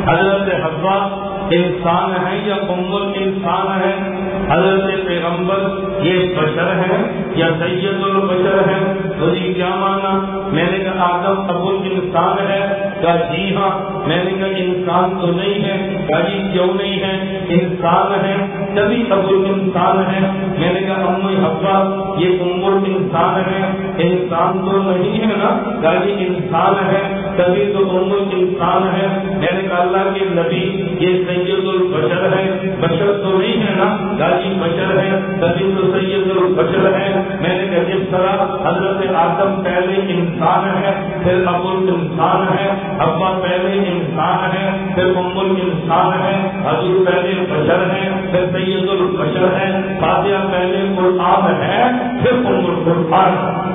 Speaker 1: حضرت حضرت انسان ہے یا ام انسان ہے؟ حضرت پیغمبر یہ بشر ہے یا سید البشر ہے تو جی کیا مانا؟ میں نے کہا آدم ابو انسان ہے۔ کہا جی ہاں میں نے کہا انسان تو نہیں ہے۔ کہا جی کیوں نہیں ہے؟ انسان ہے، تبھی ابو انسان ہے۔ میں نے کہا ام حبا یہ عمر انسان ہے۔ انسان تو نہیں ہے نا؟ کہا جی انسان ہے، تبھی تو عمر انسان ہے۔ میں نے کہا اللہ کے نبی یہ سید البشر ہے، بشر تو نہیں ہے نا کہا بشر ہے تبھی تو سید البشر ہے۔ میں نے کہا، جس طرح حضرت آدم پہلے انسان ہے، پھر ابو انسان ہے، ابا پہلے انسان ہے، پھر ام انسان ہے، حضور پہلے بشر ہے، پھر سید البشر ہے، فاتحہ پہلے قرآن ہے، پھر ام القرآن۔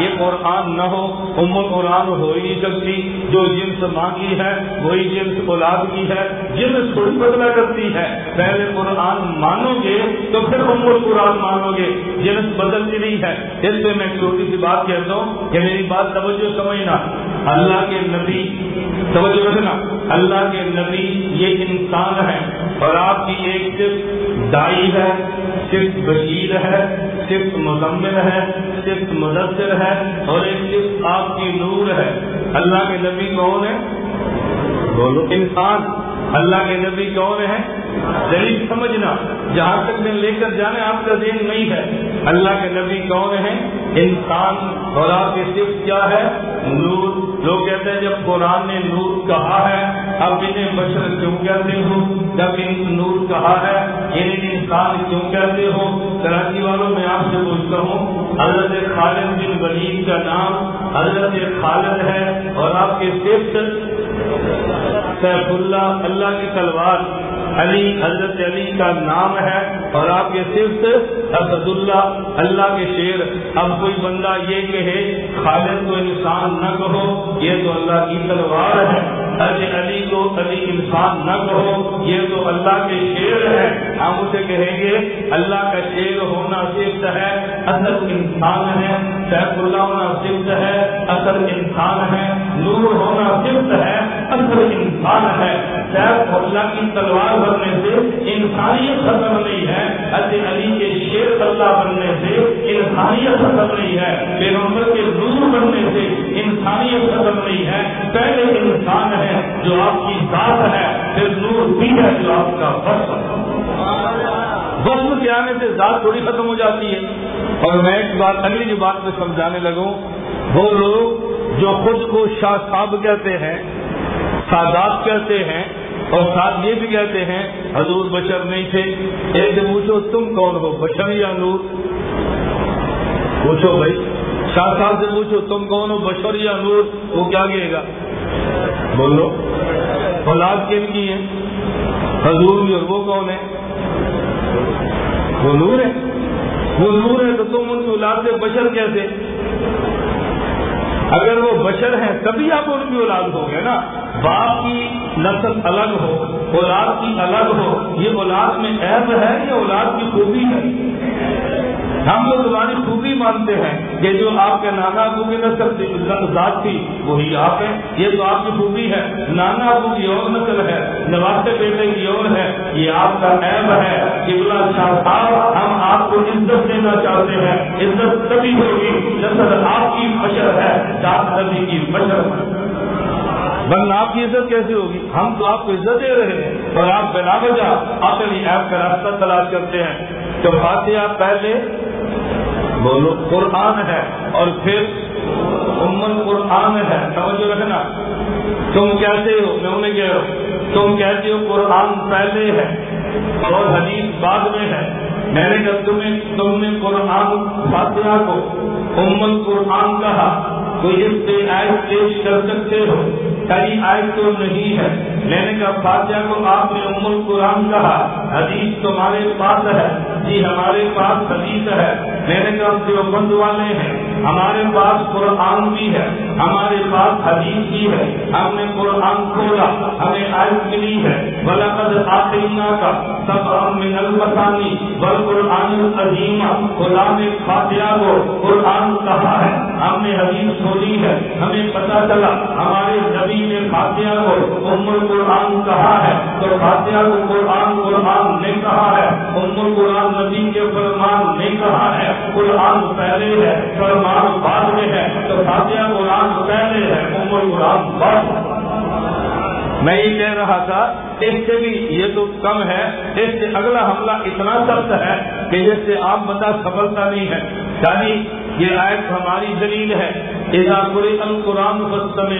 Speaker 1: یہ قرآن نہ ہو، ام قرآن ہو ہی نہیں سکتی جو جنس ماں کی ہے، وہی جنس اولاد کی ہے جنس تھوڑی بدلا کرتی ہے۔ پہلے قرآن مانو گے تو پھر ام قرآن مانو گے۔ جنس بدلتی نہیں ہے۔ اس سے میں چھوٹی سی بات کہتا ہوں کہ میری بات توجہ سمجھنا۔ اللہ کے نبی، توجہ رکھنا۔ اللہ کے نبی یہ انسان ہے اور آپ کی ایک صرف دائی ہے، صرف بشیر ہے، صرف مزمل ہے۔ صرف مدثر ہے اور ایک صرف آپ کی نور ہے۔ اللہ کے نبی کون ہے بولو۔ انسان۔ اللہ کے نبی کون ہے دلیل سمجھنا۔ جہاں تک میں لے کر جانے، آپ کا ذہن نہیں ہے۔ اللہ کے نبی کون ہے انسان۔ اور آپ کی صرف کیا ہے؟ نور۔ لوگ کہتے ہیں جب قرآن نے نور کہا ہے، اب انہیں بشر کیوں کہتے ہو؟ جب ان نور کہا ہے انہیں انسان کیوں کہتے ہو؟ کراچی والوں، میں آپ سے پوچھتا ہوں۔ حضرت خالد بن ولید کا نام حضرت خالد ہے اور آپ کے سیف سیف اللہ اللہ کی تلوار علی، حضرت علی کا نام ہے اور آپ کے صرف اسد اللہ اللہ کے شیر۔ اب کوئی بندہ یہ کہے، خالد کو انسان نہ کہو، یہ تو اللہ کی تلوار ہے۔ ارے علی کو علی انسان نہ کہو، یہ تو اللہ کے شیر ہے۔ ہم اسے کہیں گے، اللہ کا شیر ہونا صرف ہے، اصل انسان ہے۔ سیف اللہ ہونا صرف ہے، اصل انسان ہے۔ نور ہونا صرف ہے اصل انسان ہے۔ سیف اللہ کی تلوار بننے سے انسانیت ختم نہیں ہے۔ حضرت علی کے شیر اللہ بننے سے انسانیت ختم نہیں ہے۔ پیغمبر کے نور بننے سے انسانیت ختم نہیں ہے۔ پہلے انسان ہے جو آپ کی ذات ہے، پھر نور بھی ہے جو آپ کا وقت وقت کے آنے سے ذات تھوڑی ختم ہو جاتی ہے۔ اور میں ایک بات، اگلی جو بات میں سمجھانے لگوں، وہ لوگ جو خود کو شاہ صاحب کہتے ہیں، سادات کہتے ہیں اور ساتھ یہ بھی کہتے ہیں، حضور بشر نہیں تھے۔ ایک سے پوچھو، تم کون ہو؟ بشر یا نور؟ پوچھو بھائی، شاہ صاحب سے پوچھو، تم کون ہو؟ بشر یا نور؟ وہ کیا کہے گا؟ بولو۔ اولاد کن کی ہے حضور بھی اور وہ کون ہے وہ نور ہے وہ نور ہے تو تم ان کی اولاد سے بشر کیسے اگر وہ بشر ہیں تبھی آپ ان کی اولاد ہو گے نا؟ باپ کی نسل الگ ہو، اولاد کی الگ ہو، یہ اولاد میں عیب ہے یا اولاد کی خوبی ہے؟ ہم لوگ تمہاری خوبی مانتے ہیں۔ کہ جو آپ کے نانا ابو کی نسل ذات تھی، وہی آپ ہیں۔ یہ تو آپ کی خوبی ہے۔ نانا ابو کی اور نسل ہے نواز بیٹے کی اور ہے۔ یہ آپ کا عیب ہے، قبلہ شاہ صاحب۔ ہم آپ کو عزت دینا چاہتے ہیں۔ عزت تبھی ہوگی نسل آپ کی بشر ہے سات نبی کی بشر۔ ورنہ آپ کی عزت کیسے ہوگی؟ ہم تو آپ کو عزت دے رہے ہیں اور آپ بنا وجہ اپنی ایپ کا راستہ تلاش کرتے ہیں۔ تو فاتحہ پہلے بولو قرآن ہے اور پھر امن قرآن ہے۔ سمجھو رکھنا۔ تم کہتے ہو؟ میں انہیں کہہ رہا ہوں۔ تم کہتے ہو؟ قرآن پہلے ہے اور حدیث بعد میں ہے۔ میں نے کہا تمہیں تم نے قرآن فاتحہ کو امن قرآن کہا کوئی اس سے آئے پیش کر سکتے ہو؟ کئی آئے تو نہیں ہے۔ میں نے کہا، فاتحہ کو آپ نے ام القرآن کہا، حدیث تمہارے پاس ہے۔ جی ہمارے پاس حدیث ہے۔ میں نے کہا دیوبند والے ہیں۔ ہمارے پاس قرآن بھی ہے۔ ہمارے پاس حدیث بھی ہے۔ ہم نے قرآن کھولا، ہمیں آئے ملی ہے۔ بلقد آتینا کا سب من المسانی بل قرآن العظیم خدا نے فاتحہ کو قرآن کہا ہے ہم نے حدیث کھولی ہے۔ ہمیں پتہ چلا، ہمارے نبی نے فاتحہ کو ام القرآن کہا ہے۔ تو فاتحہ کو قرآن قرآن نے کہا ہے۔ ام القرآن نبی کے فرمان نے کہا ہے۔ قرآن پہلے ہے، فرمان بعد میں ہے۔ تو فاتحہ قرآن پہلے ہے ام القرآن بعد۔ میں یہ کہہ رہا تھا، اس سے بھی یہ تو کم ہے۔ اس سے اگلا حملہ اتنا سخت ہے کہ جس سے آپ بندہ سفلتا نہیں ہے۔ یعنی یہ آیت ہماری دلیل ہے۔ القرآن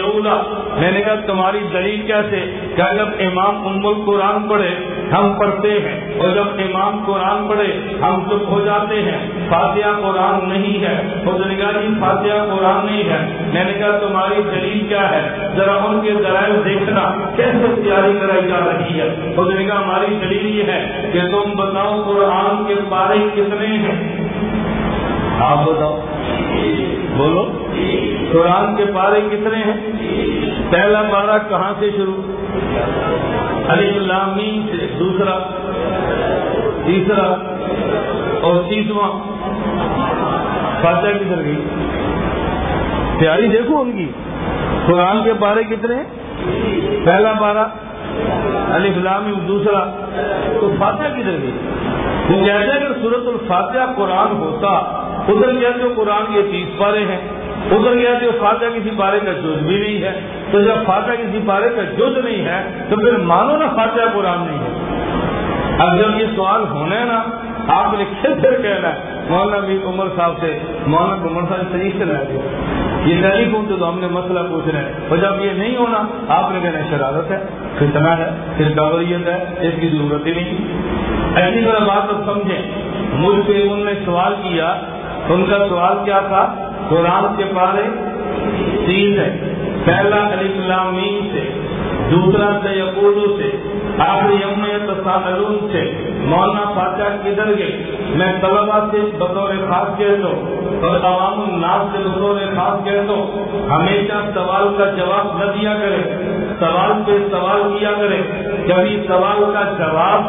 Speaker 1: اولا میں نے کہا، تمہاری دلیل کیسے کیا جب امام ام القرآن پڑھے، ہم پڑھتے ہیں۔ اور جب امام قرآن پڑھے، ہم چپ ہو جاتے ہیں۔ فاتحہ قرآن نہیں ہے۔ خود نگاہ جی فاتحہ قرآن نہیں ہے۔ میں نے کہا، تمہاری دلیل کیا ہے؟ ذرا ان کے ذرائع دیکھنا، کیسے تیاری کرائی جا رہی ہے؟ خود نگاہ ہماری دلیل یہ ہے کہ تم بتاؤ قرآن کے بارے کتنے ہیں۔ آپ بتاؤ۔ بولو۔ قرآن کے پارے کتنے ہیں؟ پہلا پارا کہاں سے شروع؟ علی اللہ سے، دوسرا، تیسرا اور تیسواں۔ فاتح کدھر گئی؟ تیاری دیکھو ان کی۔ قرآن کے پارے کتنے ہیں؟ پہلا پارا علی فلام دوسرا۔ تو فاتح کدھر گئی؟ وہ کہتے ہیں صورت الفاتحہ قرآن ہوتا، ادھر کہتے ہو قرآن یہ تیس پارے ہیں؟ ادھر کہتے ہو فاتحہ کسی پارے کا جز بھی نہیں ہے، تو جب فاتحہ کسی پارے کا جز نہیں ہے، تو پھر مانو نا فاتحہ قرآن نہیں ہے۔ اب جب یہ سوال ہونا ہے نا، آپ نے پھر پھر کہنا ہے، مولانا میر عمر صاحب سے، مولانا عمر صاحب صحیح سے لے یہ نہیں پہنچے تو ہم نے مسئلہ پوچھ رہے ہیں۔ اور جب یہ نہیں ہونا، آپ نے کہنا شرارت ہے فتنا ہے، پھر قبریت ہے، اس کی ضرورت ہی نہیں۔ ایسی طرح بات اب سمجھیں۔ مجھ پہ ان نے سوال کیا ان کا سوال کیا تھا؟ قرآن کے پارے تین ہے۔ پہلا علی سے، دوسرا سیقول سے، آخری یم تصالون سے۔ مولانا فاتح کدھر گئے؟ میں طلبا سے بطور خاص کہتا ہوں اور عوام الناس سے بطور خاص کہتا ہوں، ہمیشہ سوال کا جواب نہ دیا کرے سوال پہ سوال کیا کرے کبھی سوال کا جواب،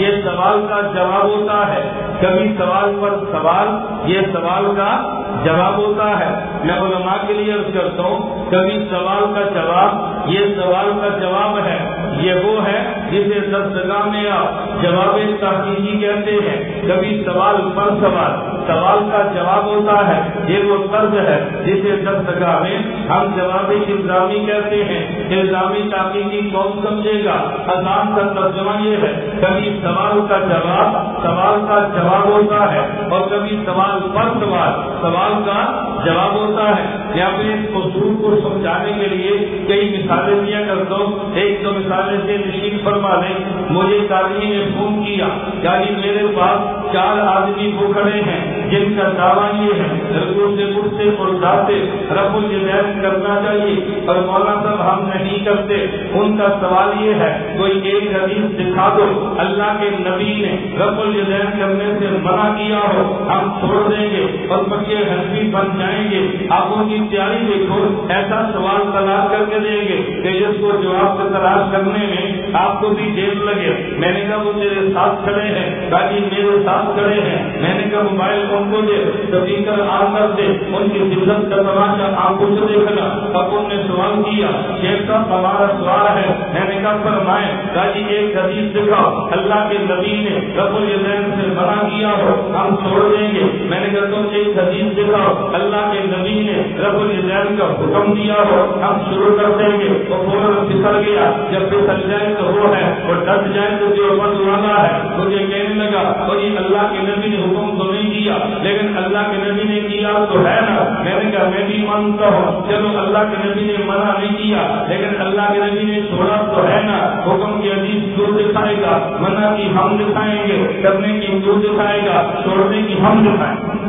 Speaker 1: یہ سوال کا جواب ہوتا ہے۔ کبھی سوال پر سوال، یہ سوال کا جواب ہوتا ہے۔ میں علماء کے لیے عرض کرتا ہوں، کبھی سوال کا جواب، یہ سوال کا جواب ہے، یہ وہ ہے جسے دستگاہ میں آپ جواب تحقیقی کہتے ہیں، کبھی سوال پر سوال۔ سوال کا جواب ہوتا ہے، یہ وہ طرز ہے جسے دستگاہ میں ہم جواب الزامی کہتے ہیں۔ الزامی تحقیقی کون سمجھے گا؟ آسان کا ترجمہ یہ ہے، کبھی سوال کا جواب، سوال کا جواب ہوتا ہے اور کبھی سوال پر سوال سوال کا جواب ہوتا ہے۔ یا پھر اس اصول کو سمجھانے کے لیے کئی مثالیں دیا کر دو ایک دو مثالیں سے نشین فرما لیں۔ مجھے تعلیم نے فون کیا یعنی میرے پاس چار آدمی کو کھڑے ہیں جن کا دعویٰ یہ ہے رقو سے اٹھتے اور جاتے رب الجین کرنا چاہیے اور مولانا صاحب ہم نہیں کرتے۔ ان کا سوال یہ ہے، کوئی ایک حدیث دکھا دو، اللہ کے نبی نے رب الجین کرنے سے منع کیا ہو، ہم چھوڑ دیں گے اور پکے ہنسی بن جائیں گے۔ آپ ان کی تیاری دیکھو، ایسا سوال تلاش کر کے دیں گے کہ جس کو جواب سے تلاش کرنے میں آپ کو بھی دیر لگے۔ میں نے کہا وہ میرے ساتھ کھڑے ہیں۔ تاکہ میرے ساتھ کھڑے ہیں۔ میں نے کہا موبائل ان کو دے۔ اسپیکر آن کر دے۔ ان کی ضلع کا تماشا آنکھوں سے دیکھنا۔ اب ان نے سوال کیا، شیخ صاحب، ہمارا سوال ہے۔ میں نے کہا فرمائے تاکہ ایک حدیث دکھاؤ۔ اللہ کے نبی نے رب الدین سے منع کیا ہو، ہم چھوڑ دیں گے۔ میں نے کہا تم ایک حدیث دکھاؤ۔ اللہ کے نبی نے رب الدین کا حکم دیا ہو، ہم شروع کر دیں گے۔ وہ فوراً پھسل گیا۔ جب پھسل جائے تو وہ ہے اور ڈٹ جائے تو جو بند والا ہے مجھے کہنے لگا، اور یہ اللہ کے نبی نے حکم تو نہیں کیا، لیکن اللہ کے نبی نے کیا تو ہے نا۔ میں نے کہا، میں بھی مانتا ہوں۔ چلو اللہ کے نبی نے منع نہیں کیا، لیکن اللہ کے نبی نے چھوڑا تو ہے نا۔ حکم کی عزیز دور دکھائے گا، منع کی ہم دکھائیں گے، کرنے کی دور دکھائے گا، چھوڑنے کی ہم دکھائیں گے۔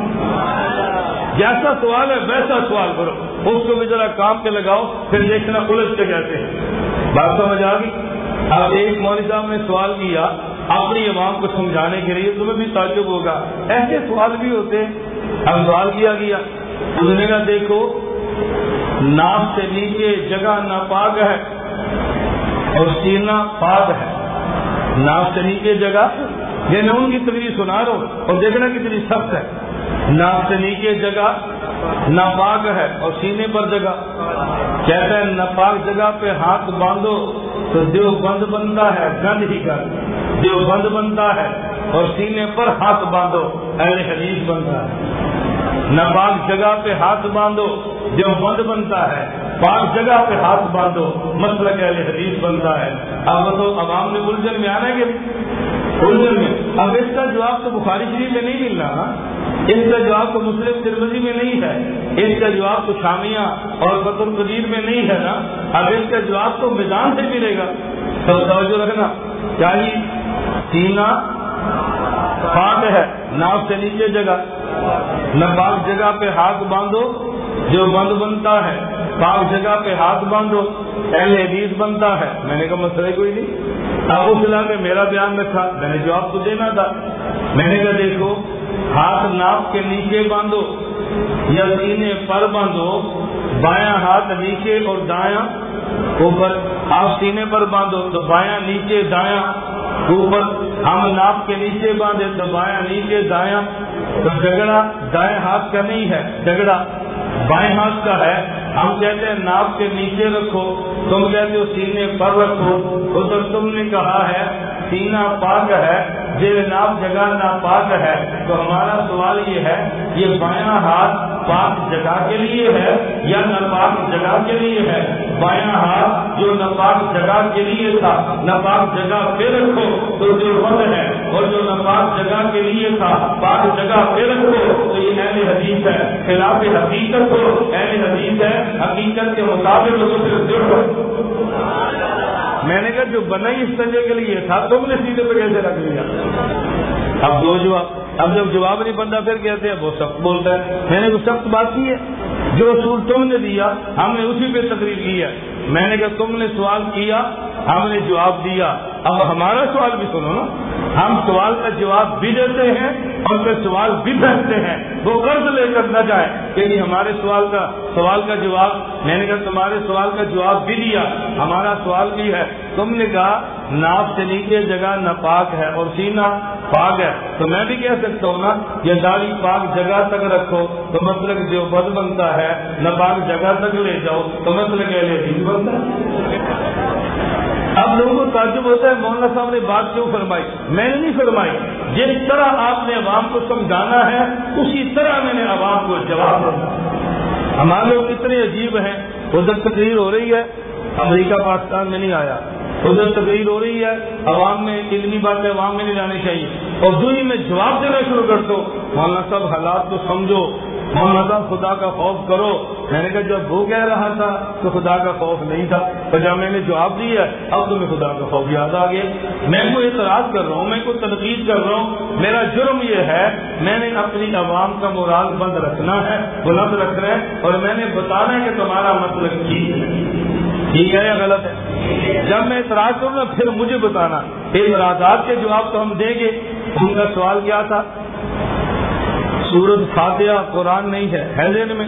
Speaker 1: جیسا سوال ہے، ویسا سوال کرو۔ اس کو بھی ذرا کام پہ لگاؤ، پھر دیکھنا پولیس کے کہتے ہیں۔ بات سمجھ آ گئی؟ اب ایک مولوی صاحب نے سوال کیا اپنی عوام کو سمجھانے کے لیے تمہیں بھی تعجب ہوگا۔ ایسے سوال بھی ہوتے۔ اب سوال کیا گیا۔ اس نے کہا، دیکھو ناپ سے نیچے جگہ ناپاک ہے اور سینا پاک ہے۔ ناپ سے نیچے جگہ، یہ میں ان کی تقریر سنا رہا ہوں اور دیکھنا کتنی سخت ہے۔ ناپ سے نیچے جگہ ناپاک ہے اور سینے پر جگہ۔ کہتا ہے ناپاک جگہ پہ ہاتھ باندھو۔ تو دیو بند بنتا ہے، گند ہی کر دیو بند بنتا ہے اور سینے پر ہاتھ باندھو، اہل حدیث بنتا ہے۔ ناپاک جگہ پہ ہاتھ باندھو، دیو بند بنتا ہے۔ پاک جگہ پہ ہاتھ باندھو مسئلہ اہل حدیث بنتا ہے۔ اب تو عوام نے الجھن میں آنے گے الجھن میں۔ اب اس کا جواب تو بخاری شریف میں نہیں مل رہا۔ اس کا جواب تو مسلم ترمزی میں نہیں ہے۔ اس کا جواب تو شامیہ اور بطر قدیر میں نہیں ہے نا۔ اب اس کا جواب تو میدان سے ملے گا۔ تو توجہ رکھنا۔ چاہیے۔ سینا پاک ہے۔ ناپ سے نیچے جگہ۔ نہ پاک جگہ پہ ہاتھ باندھو۔ جو بند بنتا ہے۔ پاک جگہ پہ ہاتھ باندھو، اہل حدیث بنتا ہے۔ میں نے کہا، مسئلہ کوئی نہیں۔ اب اس میں میرا بیان رکھا میں نے جواب تو دینا تھا۔ میں نے کہا، دیکھو، ہاتھ ناپ کے نیچے باندھو یا سینے پر باندھو، بایاں ہاتھ نیچے اور دایاں اوپر۔ آپ سینے پر باندھو تو بایاں نیچے دایاں، اوپر۔ ہم ناپ کے نیچے باندھے تو بایاں نیچے دایاں۔ تو جھگڑا دائیں ہاتھ کا نہیں ہے، جھگڑا بائیں ہاتھ کا ہے۔ ہم کہتے ہیں ناپ کے نیچے رکھو، تم کہتے ہو سینے پر رکھو ادھر تم نے کہا ہے، سینا پاک ہے ناپ جگہ ناپاک ہے، تو ہمارا سوال یہ ہے، یہ بایاں ہاتھ پاک جگہ کے لیے ہے یا ناپاک جگہ کے لیے ہے؟ بایاں ہاتھ جو ناپاک جگہ کے لیے تھا، ناپاک جگہ پہ رکھو تو جو ہے، اور جو ناپاک جگہ کے لیے تھا، پاک جگہ پہ رکھو تو یہ اہل حدیث ہے۔ خلاف حقیقت ہو اہل حدیث ہے، حقیقت کے مطابق تو میں نے کہا جو بنا ہی اس طرح کے لیے تھا، تم نے سیدھے پہ کیسے رکھ لیا؟ اب دو جواب، اب جب جواب نہیں بنتا، پھر کہتے ہیں وہ سخت بولتا ہے۔ میں نے وہ سخت بات کی ہے۔ جو اصول تم نے دیا، ہم نے اسی پہ تقریر کی ہے۔ میں نے کہا، تم نے سوال کیا، ہم نے جواب دیا۔ اب ہمارا سوال بھی سنو نا۔ ہم سوال کا جواب بھی دیتے ہیں اور پھر سوال بھی بھیجتے ہیں۔ وہ قرض لے کر نہ جائے۔ کہ ہمارے سوال کا سوال کا جواب، میں نے کہا، تمہارے سوال کا جواب بھی دیا۔ ہمارا سوال بھی ہے۔ تم نے کہا ناپ سے نیچے جگہ نہ پاک ہے اور سینا پاک ہے۔ تو میں بھی کہہ سکتا ہوں نا یہ داڑھی پاک جگہ تک رکھو تو مطلب جو بد بنتا ہے نہ پاک جگہ تک لے جاؤ تو مطلب کہ بنتا ہے۔
Speaker 2: اب لوگوں کو تعجب ہوتا ہے، مولانا صاحب نے بات کیوں فرمائی؟ میں نے نہیں فرمائی۔ جس طرح آپ نے عوام کو سمجھانا ہے، اسی طرح میں نے عوام کو جواب دینا ہمارے لوگ اتنے عجیب ہیں۔ ادھر تقریر ہو رہی ہے، امریکہ، پاکستان میں نہیں آیا۔ ادھر تقریر ہو رہی ہے، عوام میں علمی باتیں عوام میں نہیں جانی چاہیے۔ اور دوئی میں جواب دینا شروع کر دو۔ مولانا صاحب، حالات کو سمجھو۔ محمد خدا کا خوف کرو۔ میں نے کہا، جب وہ کہہ رہا تھا تو خدا کا خوف نہیں تھا۔ تو جب میں نے جواب دیا، اب تمہیں خدا کا خوف یاد آ گیا۔ میں کوئی اعتراض کر رہا ہوں، میں کوئی تنقید کر رہا ہوں۔ میرا جرم یہ ہے، میں نے اپنی عوام کا مراد بند رکھنا ہے، بلند رکھنا ہے۔ اور میں نے بتانا ہے کہ تمہارا مطلب ٹھیک ہے۔ ٹھیک ہے یا غلط ہے؟ جب میں اعتراض کروں گا پھر مجھے بتانا۔ اعتراضات کے جواب تو ہم دیں گے۔ ان کا سوال کیا تھا؟ سورت فاتحہ قرآن نہیں ہے ہے ذہن میں؟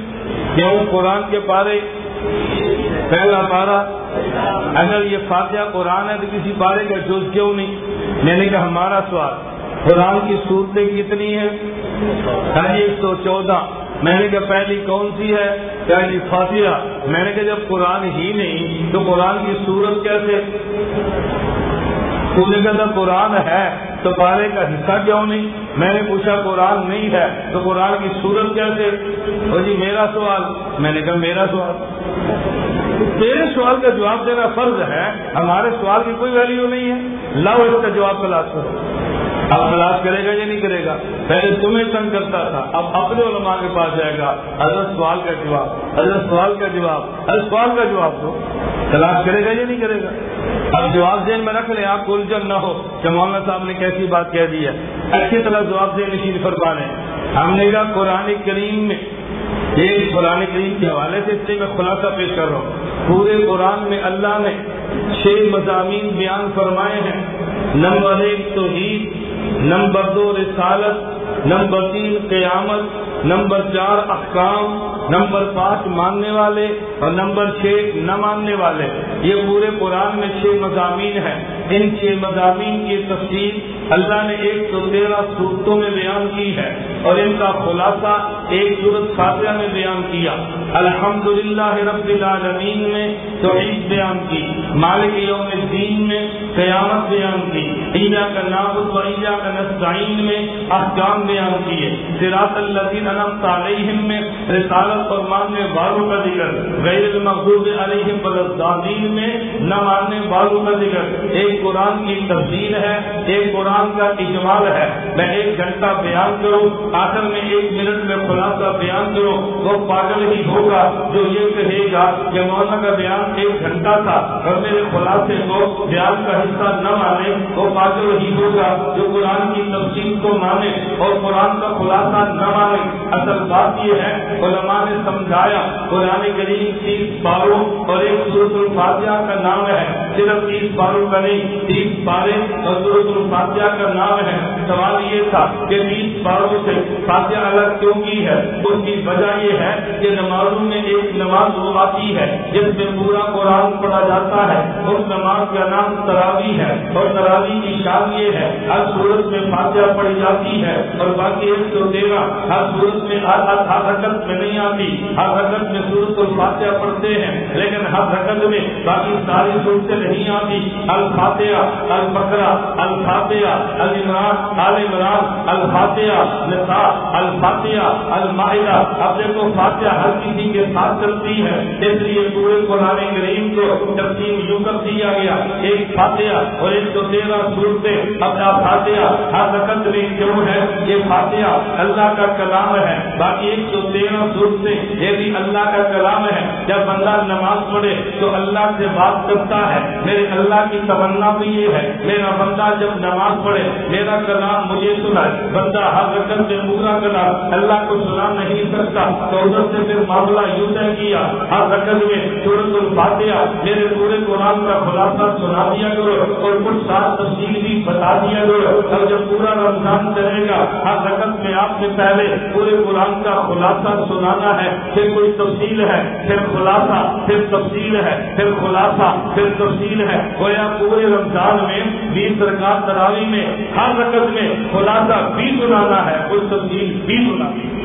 Speaker 2: کیوں؟ قرآن کے پارے پہلا پارا اگر یہ فاتحہ قرآن ہے تو کسی پارے کا جز کیوں نہیں؟ میں نے کہا ہمارا سوال، قرآن کی صورتیں کتنی ہیں؟ ہاں، ایک سو چودہ۔ میں نے کہا پہلی کون سی ہے؟ پہلی فاتحہ۔ میں نے کہا جب قرآن ہی نہیں تو قرآن کی صورت کیسے؟ نے کہا قرآن ہے تو پارے کا حصہ کیوں نہیں؟ میں نے پوچھا قرآن نہیں ہے تو قرآن کی صورت کیسے؟ جی میرا سوال۔ میں نے کہا میرا سوال۔ تیرے سوال کا جواب دینا فرض ہے، ہمارے سوال کی کوئی ویلیو نہیں ہے۔ لاؤ اس کا جواب تلاش کرو۔ اب تلاش کرے گا یا نہیں کرے گا؟ پہلے تمہیں تنگ کرتا تھا، اب اپنے علماء کے پاس جائے گا۔ حضرت سوال کا جواب، حضرت سوال کا جواب، حضرت سوال کا جواب دو۔ تلاش کرے گا یا نہیں کرے گا؟ اب جواب دین میں رکھ لیں، آپ کو الجھن نہ ہو۔ کہ مولانا صاحب نے کیسی بات کہہ دی ہے۔ اچھی طرح جواب دے نشین فرمانے ہم نے کہا، قرآن کریم میں ایک قرآن کریم کے حوالے سے اس سے میں خلاصہ پیش کر رہا ہوں۔ پورے قرآن میں اللہ نے چھ مضامین بیان فرمائے ہیں۔ نمبر ایک توحید نمبر دو رسالت، نمبر تین قیامت، نمبر چار احکام، نمبر پانچ ماننے والے اور نمبر چھ نہ ماننے والے۔ یہ پورے قرآن میں چھ مضامین ہیں۔ ان چھ مضامین کی تفصیل اللہ نے ایک سو تیرہ صورتوں میں بیان کی ہے اور ان کا خلاصہ ایک صورت فاتحہ میں بیان کیا۔ الحمد للہ رب العالمین میں توحید بیان کی، مالک یوم الدین میں قیامت بیان کی عیدا کا نابود و عیدا کا نسعین میں احکام بیان کیے۔ سراط اللہ علیہم میں رسالت اور ماننے والوں کا ذکر، غیر المحبوب علیہم پر میں نہ ماننے والوں کا ذکر۔ ایک قرآن کی تبدیل ہے، ایک قرآن کا اجمال ہے۔ میں ایک گھنٹہ بیان کروں، آخر میں ایک منٹ میں خلاصہ بیان کروں۔ وہ پاگل ہی ہوگا جو یہ کہے گا کہ مولانا کا بیان ایک گھنٹہ تھا اور میرے خلاصے کو بیان کا حصہ نہ مانے۔ وہ پاگل ہی ہوگا جو قرآن کی تفصیل کو مانے اور قرآن کا خلاصہ نہ مانے۔ اصل بات یہ ہے، علماء نے سمجھایا، قرآن کریم تیس باروں اور ایک سورت الفاتحہ کا نام ہے۔ صرف تیس باروں کا نہیں تیس بارے اور سورت الفاتحہ کا نام ہے۔ سوال یہ تھا کہ بیس باروں سے فاتحہ الگ کیوں کی ہے؟ اس کی وجہ یہ ہے کہ نمازوں میں ایک نماز وہ آتی ہے جس میں پورا قرآن پڑھا جاتا ہے۔ اس نماز کا نام تراوی ہے اور تراوی کی شان یہ ہے، ہر صورت میں فاتحہ پڑھی جاتی ہے اور باقی ایک سو تیرہ ہر صورت میں ہر حرکت میں نہیں آتی۔ ہر حرکت میں سورت الفاتحہ پڑھتے ہیں، لیکن ہر حرکت میں باقی ساری صورتیں نہیں آتی۔ الفاتحہ الفقرہ الفاتحہ العمران عال عمران الفاتحہ، نساء، الفاتحہ، المائدہ۔ اب دیکھو، فاتحہ ہر کسی کے ساتھ چلتی ہے۔ اس لیے پورے قرآن کریم کو تقسیم یوں کر دیا گیا۔ ایک فاتحہ اور ایک سو تیرہ صورتیں اپنا فاتحہ۔ ہر رقم میں کیوں ہے؟ یہ فاتحہ اللہ کا کلام ہے۔ باقی ایک سو تیرہ صورتیں یہ بھی اللہ کا کلام ہے۔ جب بندہ نماز پڑھے تو اللہ سے بات کرتا ہے۔ میرے اللہ کی تمنا بھی یہ ہے، میرا بندہ جب نماز پڑھے، میرا کلام مجھے سنا بندہ ہر رقم سے پورا کلام اللہ کو سنا نہیں سکتا تو ادھر سے پھر معاملہ یوں طے کیا، ہر رقم میں سورت الفاتحہ میرے پورے قرآن کا خلاصہ سنا دیا کرو اور کچھ ساتھ تفصیل بھی بتا دیا کرو۔ اور جب پورا رمضان چلے گا، ہر رقم میں آپ سے پہلے پورے قرآن کا خلاصہ سنانا ہے، پھر کوئی تفصیل ہے، پھر خلاصہ، پھر تفصیل ہے، پھر خلاصہ، پھر تفصیل ہے۔ گویا پورے رمضان میں بیس سرکار تراوی میں، ہر رقم میں خلاصہ بھی سنانا ہے کوئی تفصیل بھی سنانی ہے۔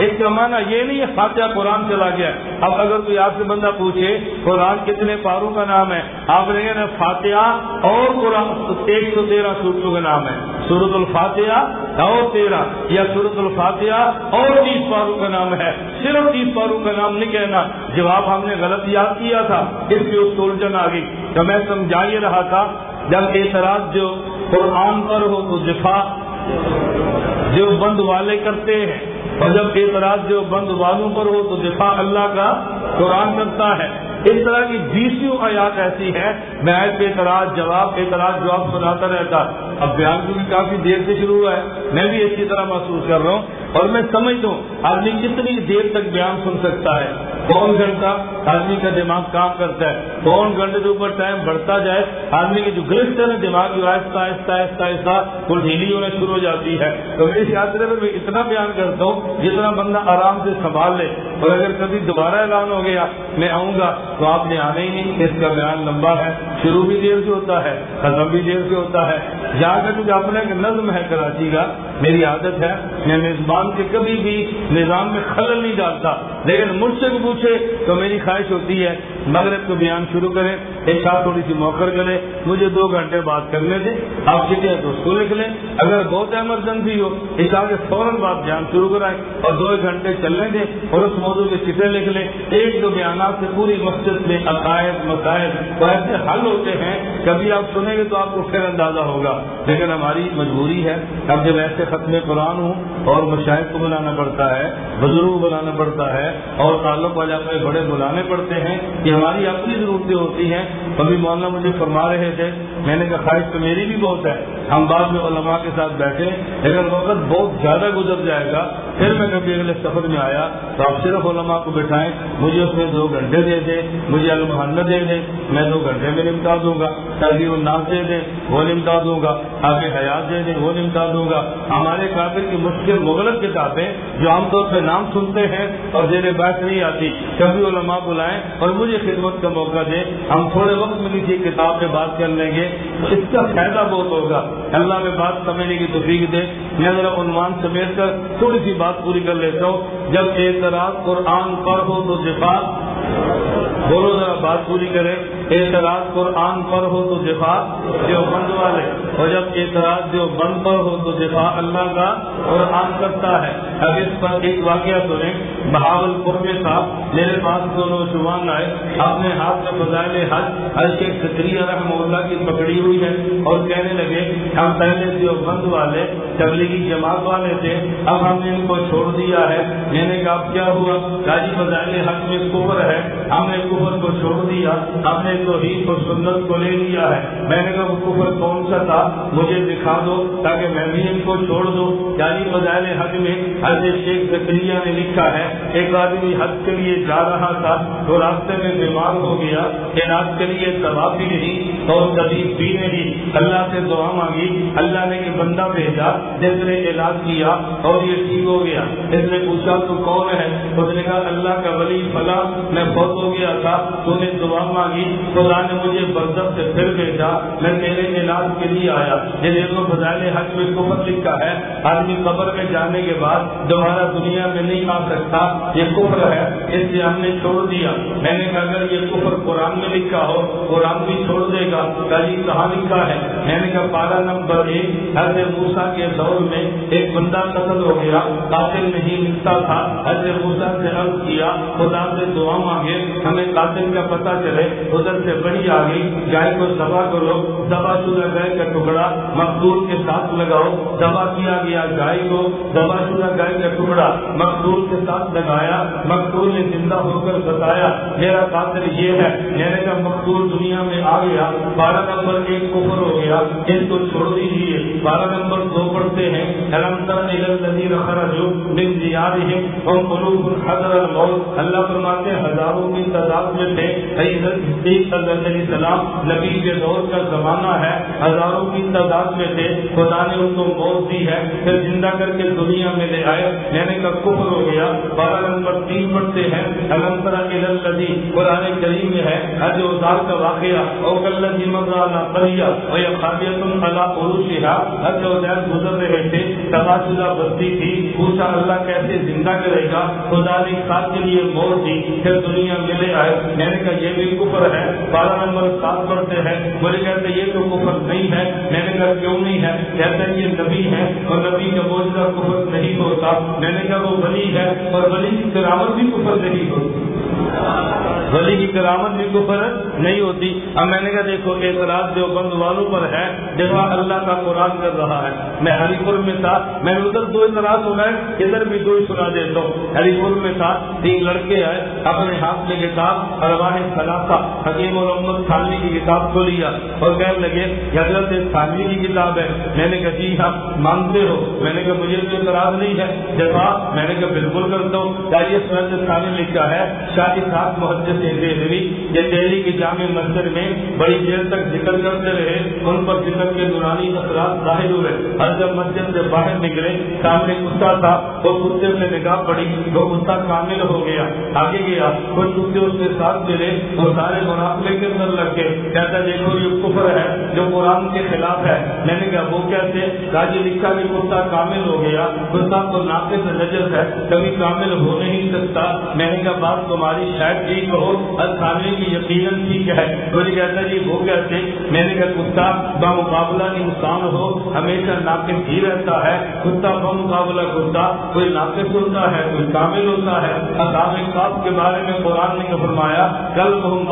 Speaker 2: اس کا معنی یہ نہیں ہے فاتحہ قرآن چلا گیا اب اگر کوئی آپ سے بندہ پوچھے، قرآن کتنے پاروں کا نام ہے؟ آپ نے کہنا فاتحہ اور قرآن، ایک سو تیرہ سورتوں کا نام ہے۔ سورت الفاتحہ اور تیرہ، یا سورت الفاتحہ اور تیس پاروں کا نام ہے۔ صرف تیس پاروں کا نام نہیں کہنا۔ جواب ہم نے غلط یاد کیا تھا۔ اس کی اس کو آ گئی۔ تو میں سمجھا یہ رہا تھا، جب اعتراض جو قرآن پر ہو تو دفاع جو بند والے کرتے ہیں اور جب اعتراض جو بند والوں پر ہو تو دفاع اللہ کا قرآن کرتا ہے۔ اس طرح کی بیسوں آیات ایسی ہے میں اعتراض، جواب اعتراض، جواب سناتا رہتا۔ اب بیان بھی کافی دیر سے شروع ہوا ہے۔ میں بھی اسی طرح محسوس کر رہا ہوں۔ اور میں سمجھتا ہوں آدمی کتنی دیر تک بیان سن سکتا ہے۔ کون گھنٹہ آدمی کا دماغ کام کرتا ہے؟ کون گھنٹے کے اوپر ٹائم بڑھتا جائے؟ آدمی کی جو گرفت ہے نا، دماغ کی آہستہ آہستہ آہستہ آہستہ وہ ڈھیلی ہونا شروع ہو جاتی ہے۔ تو میری یاترا میں میں اتنا بیان کرتا ہوں جتنا بندہ آرام سے سنبھال لے۔ اور اگر کبھی دوبارہ اعلان ہو گیا، میں آؤں گا تو آپ نے آنا ہی نہیں۔ اس کا بیان لمبا ہے۔ شروع بھی دیر سے ہوتا ہے، ختم بھی دیر سے ہوتا ہے۔ جہاں کا کچھ اپنے نظم ہے کراچی کا۔ میری عادت ہے، میں میزبان کے کبھی بھی نظام میں خلل نہیں ڈالتا۔ لیکن مجھ سے بھی پوچھے تو میری خواہش ہوتی ہے، مغرب کو بیان شروع کریں، ایک ساتھ تھوڑی سی موقع کرے مجھے دو گھنٹے بات کرنے دیں، آپ چٹے تو اس کو لکھ لیں۔ اگر بہت ایمرجنسی ہو، اس آگے فوراً بات بیان شروع کرائیں اور دو ایک گھنٹے چلنے دیں اور اس موضوع کے چٹے لکھ لیں۔ ایک دو بیانات سے پوری مسجد میں عقائد، مسائل تو ایسے حل ہوتے ہیں، کبھی آپ سنیں گے تو آپ کو پھر اندازہ ہوگا۔ لیکن ہماری مجبوری ہے، اب جب ایسے ختم قرآن ہوں اور مشاہد کو بلانا پڑتا ہے بزرگ کو بلانا پڑتا ہے اور تعلق والا بڑے بلانے پڑتے ہیں۔ کہ ہماری اپنی ضرورتیں ہوتی ہیں۔ کبھی مولانا مجھے فرما رہے تھے، میں نے کہا، خواہش تو میری بھی بہت ہے، ہم بعد میں علماء کے ساتھ بیٹھے لیکن وقت بہت زیادہ گزر جائے گا۔ پھر میں کبھی اگلے سفر میں آیا تو آپ صرف علماء کو بٹھائیں۔ مجھے اس میں دو گھنٹے دے دیں مجھے المحنہ دے دیں میں دو گھنٹے میں نمٹا دوں گا ترغیب الناس دے دیں وہ نمٹا دوں گا آگے حیات دے دیں وہ نمٹا دوں گا۔ ہمارے قابل کی مشکل مغلق کتابیں جو عام طور پہ نام سنتے ہیں اور زیر بحث نہیں آتی، کبھی علماء بلائیں اور مجھے خدمت کا موقع دیں، ہم تھوڑے وقت میں کسی کتاب پہ بات کر لیں گے، اس کا فائدہ بہت ہوگا۔ اللہ میں بات سمجھنے کی توفیق دے۔ میں ذرا عنوان سمیٹ کر تھوڑی سی بات پوری کر لیتا ہوں۔ جب اعتراض قرآن پر ہو تو صفات بولو ذرا بات پوری کریں۔ اعتراض قرآن پر ہو تو دفاع جو بند والے۔ اور جب اعتراض جو بند پر ہو تو دفاع اللہ کا قرآن کرتا ہے۔ اب اس پر ایک واقعہ سنیں۔ بہاول پور میں صاحب میرے پاس دو نوجوان آئے۔ اپنے ہاتھ میں فضائل حج حج کے سکری رحم اللہ کی پکڑی ہوئی ہے۔ اور کہنے لگے، ہم پہلے جو بند والے، تبلیغی جماعت والے تھے۔ اب ہم نے ان کو چھوڑ دیا ہے۔ میں نے کہا کیا ہوا؟ کاجی فضائل حج میں کفر ہے۔ ہم نے کفر کو چھوڑ دیا۔ ہم نے توحید کو سنت کو لے لیا ہے۔ میں نے کہا وہ کفر کون سا تھا؟ مجھے دکھا دو تاکہ میں بھی ان کو چھوڑ دوں۔ یعنی فضائل حج میں حج شیخ زکریہ نے لکھا ہے، ایک آدمی حج کے لیے جا رہا تھا تو راستے میں بیمار ہو گیا علاج کے لیے دوا بھی نہیں اور کبھی بھی نہیں۔ اللہ سے دعا مانگی۔ اللہ نے یہ بندہ بھیجا، جس نے علاج کیا اور یہ ٹھیک ہو گیا۔ اس نے پوچھا، تو کون ہے؟ اس نے کہا، اللہ کا ولی فلاں۔ میں بہت ہو گیا تھا، تو نے دعا مانگی۔ خدا نے مجھے بردت سے پھر بھیجا، میں تیرے علاج کے لیے آیا۔ یہ دیکھو فضائل حج میں کفر لکھا ہے، آدمی قبر میں جانے کے بعد دوبارہ دنیا میں نہیں آ سکتا۔ یہ کفر ہے، اس لیے ہم نے چھوڑ دیا۔ میں نے کہا، اگر یہ کفر قرآن میں لکھا ہو، قرآن بھی چھوڑ دے گا۔ کل کہاں لکھا ہے؟ میں نے کہا، پارا نمبر ایک، حضرت موسا کے دور میں ایک بندہ قتل ہو گیا۔ قاتل نہیں ملتا تھا۔ حضرت موسا سے عرض کیا، خدا سے دعا مانگے، ہمیں قاتل کا پتہ چلے۔ ادھر سے بڑی آ گئی گائے کو دبا کرو دبا شدہ گائے کا ٹکڑا مقدور کے ساتھ لگاؤ دبا کیا گیا گائے کو دبا شدہ گائے کا ٹکڑا مقدور کے ساتھ لگایا مقدور نے زندہ ہو کر بتایا، میرا قاتل یہ ہے، میں نے کہا مقدور دنیا میں آ گیا، بارہ نمبر ایک کفر ہو گیا، اس کو چھوڑ دیجیے بارہ نمبر دو پڑھتے ہیں اللہ فرماتے ہزاروں کی تعداد میں تھے السلام نبی کے دور کا زمانہ ہے۔ ہزاروں کی تعداد میں تھے۔ خدا نے ان کو موت دی ہے۔ پھر زندہ کر کے دنیا میں لے آئے۔ یعنی میں نے کب کفر ہو گیا۔ بارہ نمبر تین پڑھتے ہیں۔ الحمد قرآن کریم میں ہے۔ حج اوزار کا واقعہ۔ اور کلّی مزہ پریا اور یہ خابیت اللہ عروشہ حضرت عزیر گزر رہے تھے۔ تباشدہ بستی تھی۔ پوچھا اللہ کیسے زندہ کرے گا؟ خدا نے ساتھ کے لیے موت دی۔ پھر دنیا میں لے آئے۔ یعنی میں نے کہا یہ بھی کفر ہے۔ بارہ نمبر سات پڑھتے ہیں مجھے کہتے یہ تو کفر نہیں ہے۔ میں نے کہا کیوں نہیں ہے؟ کہتے ہیں یہ نبی ہے اور نبی کا موجودہ کفر نہیں ہوتا۔ میں نے کہا وہ ولی ہے اور ولی کی کراوت بھی کفر نہیں ہوتی۔ ولی کی کرامت بھی کفر نہیں ہوتی۔ اب میں نے کہا دیکھو اعتراض جو بند والوں پر ہے، جیسا اللہ کا قرآن کر رہا ہے۔ میں ہری پور میں تھا، میں نے ادھر دو اعتراض سنا ہے، ادھر بھی دو ہی سنا دیتا ہوں۔ ہری پور میں تھا تین لڑکے آئے، اپنے ہاتھ میں کتاب ارواہ خلاصہ حکیم محمد خانوی کی کتاب کو لیا اور کہنے لگے حضرت خانوی کی کتاب ہے۔ میں نے کہا جی ہاں مانتے ہو۔ میں نے کہا، مجھے کوئی اعتراض نہیں ہے۔ جواب میں نے کہا، بالکل کرتا ہوں۔ کیا یہ خانوی لکھا ہے؟ شاہ صاحب محدث دہلوی یہ دہلی کی جامع مسجد میں بڑی دیر تک ذکر کرتے رہے، ان پر ذکر کے نورانی اثرات ظاہر ہوئے۔ اور جب مسجد سے باہر نکلے، سامنے کتا تھا وہ کتے سے نگاہ پڑی، وہ کتا کامل ہو گیا۔ آگے گیا کچھ کتے اس کے ساتھ ملے، وہ سارے مراقبے کے اندر لگ گئے۔ کہتا، دیکھو، یہ کفر ہے، جو قرآن کے خلاف ہے۔ میں نے کہا، وہ کیسے؟ راجی لکھا کہ کتا کامل ہو گیا کتا کو ناقے سے نجر ہے، کبھی کامل ہو نہیں سکتا۔ میں نے کہا، بات تمہاری شاید ٹھیک ہو الخانے کی یقیناً ٹھیک ہے۔ کوئی کہتا جی وہ کہتے میں نے کہا کتا بمقابلہ انسان ہو، ہمیشہ ناقص ہی رہتا ہے۔ کتا بمقابلہ کتا، کوئی ناقص ہوتا ہے، کوئی کامل ہوتا ہے۔ اصحاب صاحب کے بارے میں قرآن نے فرمایا، کل محمد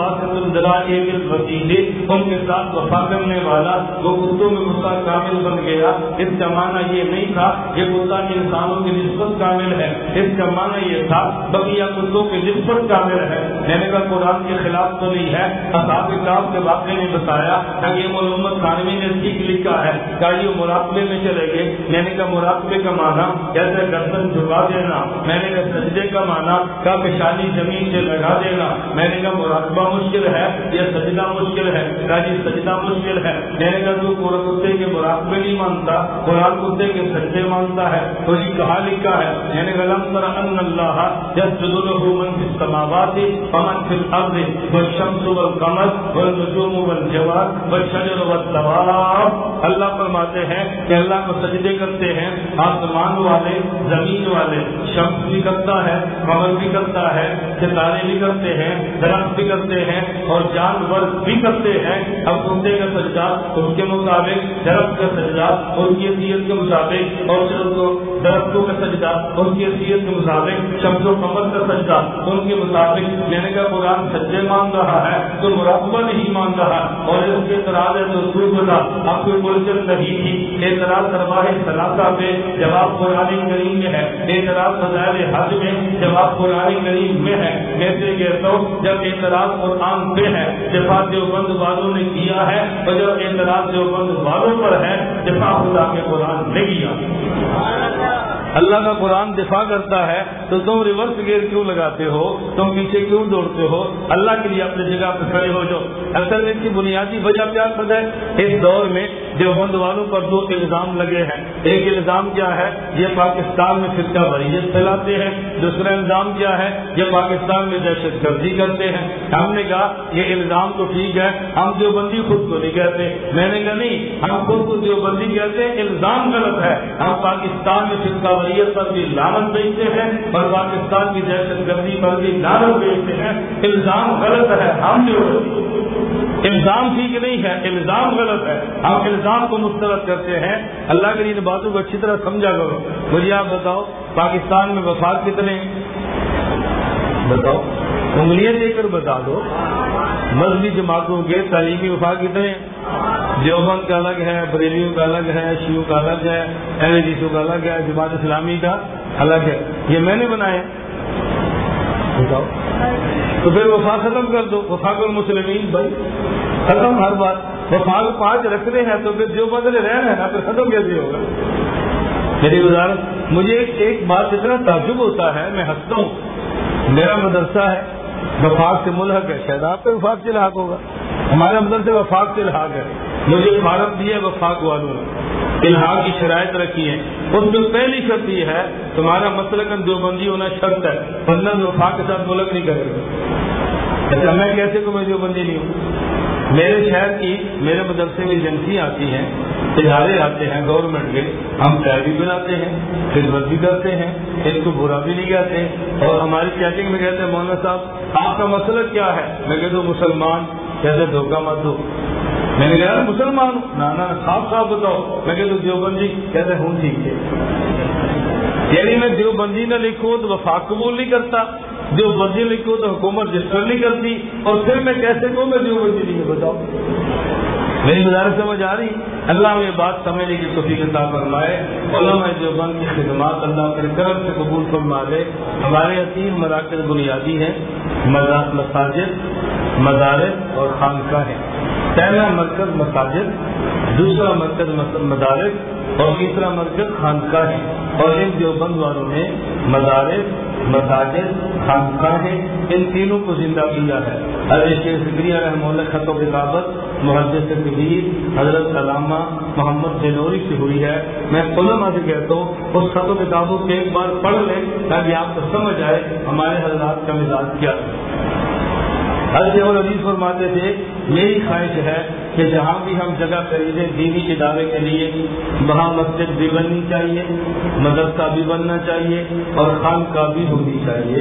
Speaker 2: وسیلے ان کے ساتھ وفا کرنے والا وہ کتوں میں کتا کامل بن گیا۔ اس کا معنی یہ نہیں تھا یہ کتا انسانوں کی نسبت کامل ہے۔ اس کا معنی یہ تھا، بقیہ کتوں کی نسبت کامل کافر ہے میں نے کہا، قرآن کے خلاف تو نہیں ہے. اصحاب کتاب کے واقعے نے بتایا کہ یہ محمد خانوی نے ٹھیک لکھا ہے. کہ یہ مراقبے میں چلے گئے. میں نے کہا، مراقبے کا معنی جیسے گردن جھکا دینا. میں نے کہا، سجدے کا معنی کا پشانی زمین سے لگا دینا. میں نے کہا، مراقبہ مشکل ہے یا سجدہ مشکل ہے؟ کہا جی سجدہ مشکل ہے. میں نے کہا، تو قرآن کتے کے مراقبے نہیں مانتا. قرآن کتے کے سجدے مانتا ہے. تو جی کہاں لکھا ہے. میں نے کہا، لم تر ان اللہ یسجد له من في السماوات ومن في الارض والشمس والقمر والنجوم والجوار والشجر والدواب اللہ فرماتے ہیں کہ اللہ کو سجدے کرتے ہیں، آسمان والے، زمین والے، شمس بھی کرتا ہے، قمر بھی کرتا ہے، ستارے بھی کرتے ہیں، درخت بھی کرتے ہیں اور جانور بھی کرتے ہیں۔ اب کتے کا سجدہ اس کے مطابق، درخت کا سجدہ ان کی حیثیت کے مطابق اور درختوں کا سجدہ ان کی حیثیت کے مطابق، شمس و قمر کا سجدہ ان کے مطابق مطابق میں نے کہا قرآن سجدے مان رہا ہے، تو مراقبہ نہیں مان رہا اور اس کے اعتراض ہے تو سوئی بتا اب کوئی ملچل نہیں تھی۔ اعتراض سرواہ سلاثہ پہ جواب قرآن کریم میں ہے۔ اعتراض فضائل حج میں جواب قرآن کریم میں ہے۔ میں سے کہتا ہوں، جب اعتراض قرآن پہ ہے، دفاع دیوبند والوں نے کیا ہے۔ اور جب اعتراض دیوبند والوں پر ہے، دفاع خدا کے قرآن نے کیا۔ اللہ کا قرآن دفاع کرتا ہے، تو تم ریورس گیئر کیوں لگاتے ہو؟ تم پیچھے کیوں دوڑتے ہو؟ اللہ کے لیے اپنی جگہ پہ کھڑے ہو جو اصل اس کی بنیادی وجہ کیا پتہ ہے؟ اس دور میں دیوبند والوں پر دو الزام لگے ہیں۔ ایک الزام کیا ہے؟ یہ پاکستان میں فرقہ بریت پھیلاتے ہیں. دوسرا الزام کیا ہے؟ یہ پاکستان میں دہشت گردی کرتے ہیں. ہم نے کہا یہ الزام تو ٹھیک ہے، ہم دیوبندی خود کو نہیں کہتے. میں نے کہا نہیں، ہم خود کو دیوبندی کہتے ہیں، الزام غلط ہے. ہم پاکستان میں فرقہ بریت پر بھی لانت بیچتے ہیں اور پاکستان کی دہشت گردی پر بھی لانت بیچتے ہیں. الزام غلط ہے، ہم جو الزام ٹھیک نہیں ہے، الزام غلط ہے. ہم الزام کو مسترد کرتے ہیں. اللہ کے باتوں کو اچھی طرح سمجھا کرو۔ مجھے آپ بتاؤ، پاکستان میں وفات کتنے بتاؤ۔ انگلیاں دے کر بتا دو۔ مذہبی جماعتوں کے تعلیمی وفات کتنے دیوبند کا الگ ہے، بریلیوں کا الگ ہے شیو کا الگ ہے ایم جیسو کا الگ ہے، جماعت اسلامی کا الگ ہے۔ یہ میں نے بنایا۔ بتاؤ۔ تو پھر وفا ختم کر دو۔ وفاق المسلمین بھائی، ختم ہر بات۔ وفاق پانچ رکھتے ہیں تو پھر جو بدلے رہنا ہے نا، پھر ختم کیسے ہوگا میری گزارش، مجھے ایک بات اتنا تعجب ہوتا ہے، میں ہنستا ہوں۔ میرا مدرسہ ہے، وفاق سے ملحق ہے، شاید آپ پہ وفاق سے الحاق ہوگا۔ ہمارے مدرسے وفاق سے الحاق ہے۔ مجھے فارم دیا وفاق والوں نے۔ الحاق کی شرائط رکھی ہے اس میں پہلی شرط یہ ہے، تمہارا مسئلہ کا دیوبندی ہونا شرط ہے، ورنہ وفاق کے ساتھ ملک نہیں کرے گا اچھا میں کیسے کو میں دیوبندی نہیں ہوں؟ میرے شہر کی، میرے مدرسے میں ایجنسی آتی ہیں ادارے آتے ہیں گورنمنٹ کے، ہم چائے بھی بناتے ہیں خدمت بھی کرتے ہیں، ان کو برا بھی نہیں کہتے، اور ہماری چیٹنگ میں کہتے ہیں مولانا صاحب، آپ کا مسئلہ کیا ہے؟ میں کہتا ہوں، مسلمان، کہتے دھوکہ مت دو۔ میں نے کہا مسلمان ہوں۔ نانا صاف صاف بتاؤ۔ میں کہتا ہوں، دیوبندی، کہتے ہوں ٹھیک ہے۔ یعنی میں دیوبندی نہ لکھوں تو وفاق قبول نہیں کرتا۔ جو بندی لکھو تو حکومت رجسٹر نہیں کرتی اور پھر میں کیسے کہوں میں جو مرضی نہیں بتاؤ۔ میری گزارش سمجھ آ رہی؟ اللہ میں بات سمجھنے کی توفیق عطا فرمائے۔ علماء جو بند کی خدمات اللہ کے کرم سے قبول فرما دے۔ ہمارے عظیم مراکز بنیادی ہیں۔ مساجد، مدارس اور خانقاہیں۔ پہلا مرکز مساجد، دوسرا مرکز مدارس اور تیسرا مرکز خانقاہ اور ان دیوبند والوں نے مدارس، مساجد، خانقاہیں، ان تینوں کو زندہ کیا ہے۔ حضرت شیخ فکری رحم اللہ خط و کتابت، محدث کبیر حضرت علامہ محمد جنوری سے ہوئی ہے۔ میں علماء سے کہتا ہوں، اس خط و کتابوں کو ایک بار پڑھ لیں تاکہ آپ کو سمجھ آئے ہمارے حضرات کا مزاج کیا۔ حضرت عزیز فرماتے تھے، میری خواہش ہے کہ جہاں بھی ہم جگہ خریدیں دینی ادارے کے لیے وہاں مسجد بھی بننی چاہیے، مدرسہ بھی بننا چاہیے اور خان کا بھی ہونی چاہیے۔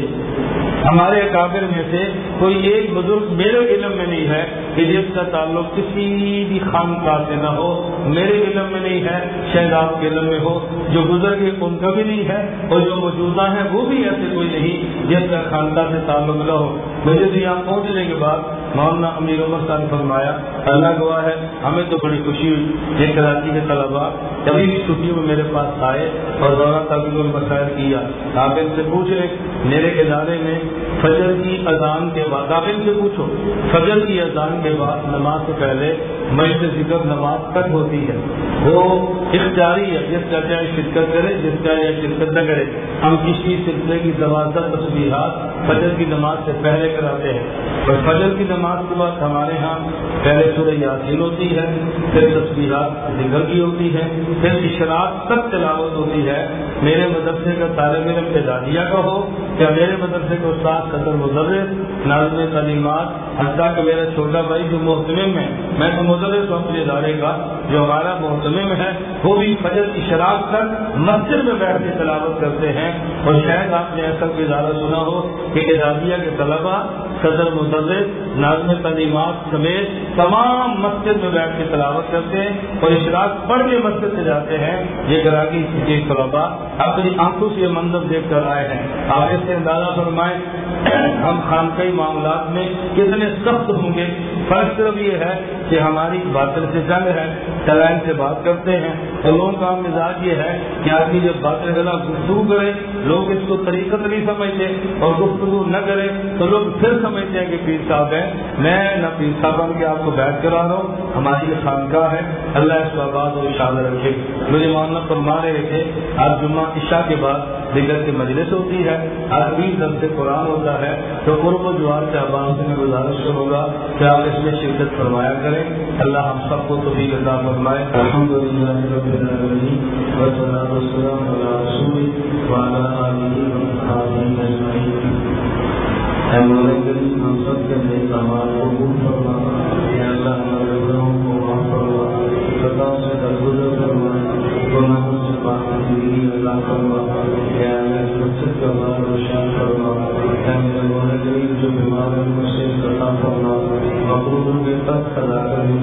Speaker 2: ہمارے اکابر میں سے کوئی ایک بزرگ میرے علم میں نہیں ہے کہ جس کا تعلق کسی بھی خانقاہ سے نہ ہو، میرے علم میں نہیں ہے، شاید آپ کے علم میں ہو، جو گزر گئے ان کا بھی نہیں ہے اور جو موجودہ ہیں وہ بھی ایسے کوئی نہیں جس کا خانقاہ سے تعلق نہ ہو۔ مجھے یہاں پہنچنے کے بعد مولانا امیر عمر صاحب نے فرمایا، اللہ ہوا ہے۔ ہمیں تو بڑی خوشی ہوئی۔ یہ کراچی کے طلبا کبھی بھی چھٹیوں میں میرے پاس آئے اور دورہ تبھی مسائل کیا قابل سے پوچھ لیں میرے ادارے میں فجر کی اذان کے بعد قابل سے پوچھو، فجر کی اذان کے بعد نماز سے پہلے مجھ ذکر نماز کٹ ہوتی ہے۔ وہ اختیاری ہے، جس کا چاہے شرکت کرے، جس کا چاہے شرکت نہ کرے۔ ہم کسی سلسلے کی زبردست تصویرات فجر کی نماز سے پہلے کراتے ہیں۔ اور فجر کی نماز کے بعد ہمارے ہاں پہلے سورہ یاسین ہوتی ہے، پھر تصویرات ذکر کی ہوتی ہے، پھر اشراق تک تلاوت ہوتی ہے۔ میرے مدرسے کا طالب علم اعدادیہ کا ہو یا میرے مدرسے کا استاد قدر مدرس نازم تعلیمات، حتیٰ کہ میرا چھوٹا بھائی جو محتمم ہے، میں تو مدرس ہوں اپنے ادارے کا، جو ہمارا محتمم ہے، وہ بھی فجر کی شراب کر مسجد میں بیٹھ کے تلاوت کرتے ہیں۔ اور شاید آپ نے ایسا کوئی ادارہ سنا ہو کہ اعدادیہ کے طلبا صدر مدرس نازم تعلیمات سمیت تمام مسجد میں بیٹھ کے تلاوت کرتے ہیں اور اشراق پڑھ کے مسجد سے جاتے ہیں۔ یہ گراکی کے طلبا اپنی آنکھوں سے یہ منظر دیکھ کر آئے ہیں۔ آپ اس سے اندازہ فرمائیں ہم خانقائی معاملات میں کتنے سخت ہوں گے۔ فرق صرف یہ ہے کہ ہماری باطل سے جنگ ہے۔ چلائن سے بات کرتے ہیں۔ اور لوگوں کا مزاج یہ ہے کہ آدمی جب باطل خلاف گفتگو کرے، لوگ اس کو طریقت نہیں سمجھتے اور گفتگو نہ کرے تو لوگ پھر سمجھتے ہیں کہ پیر صاحب ہیں۔ میں نہ پیر صاحب بن کے آپ کو بیٹھ کرا رہا ہوں۔ ہماری یہ خانقاہ ہے۔ اللہ اس کو آباد اور اشاد رکھے۔ مجھے معاملہ فرما رہے تھے۔ آج جمعہ عشاء کے بعد دیگر کی مجلس ہوتی ہے۔ ہر بیس دن سے قرآن ہوتا ہے۔ تو قرب و جوار کے عوام سے میں گزارش ہوگا کہ آپ اس میں شرکت فرمایا کریں۔ اللہ ہم سب کو تو بھی فرمائے الحمد للہ ہم سب کے نئے سامان کو گم فرما اللہ ہمارے گھروں کو معاف فرما سدا سے درگزر فرمائے گناہوں سے پاک زندگی اللہ فرما یا میں سب کا بار روشن فرما یا میرے مولا جو بیمار ہیں ان سے عطا فرما مقبولوں کے تک صدا کر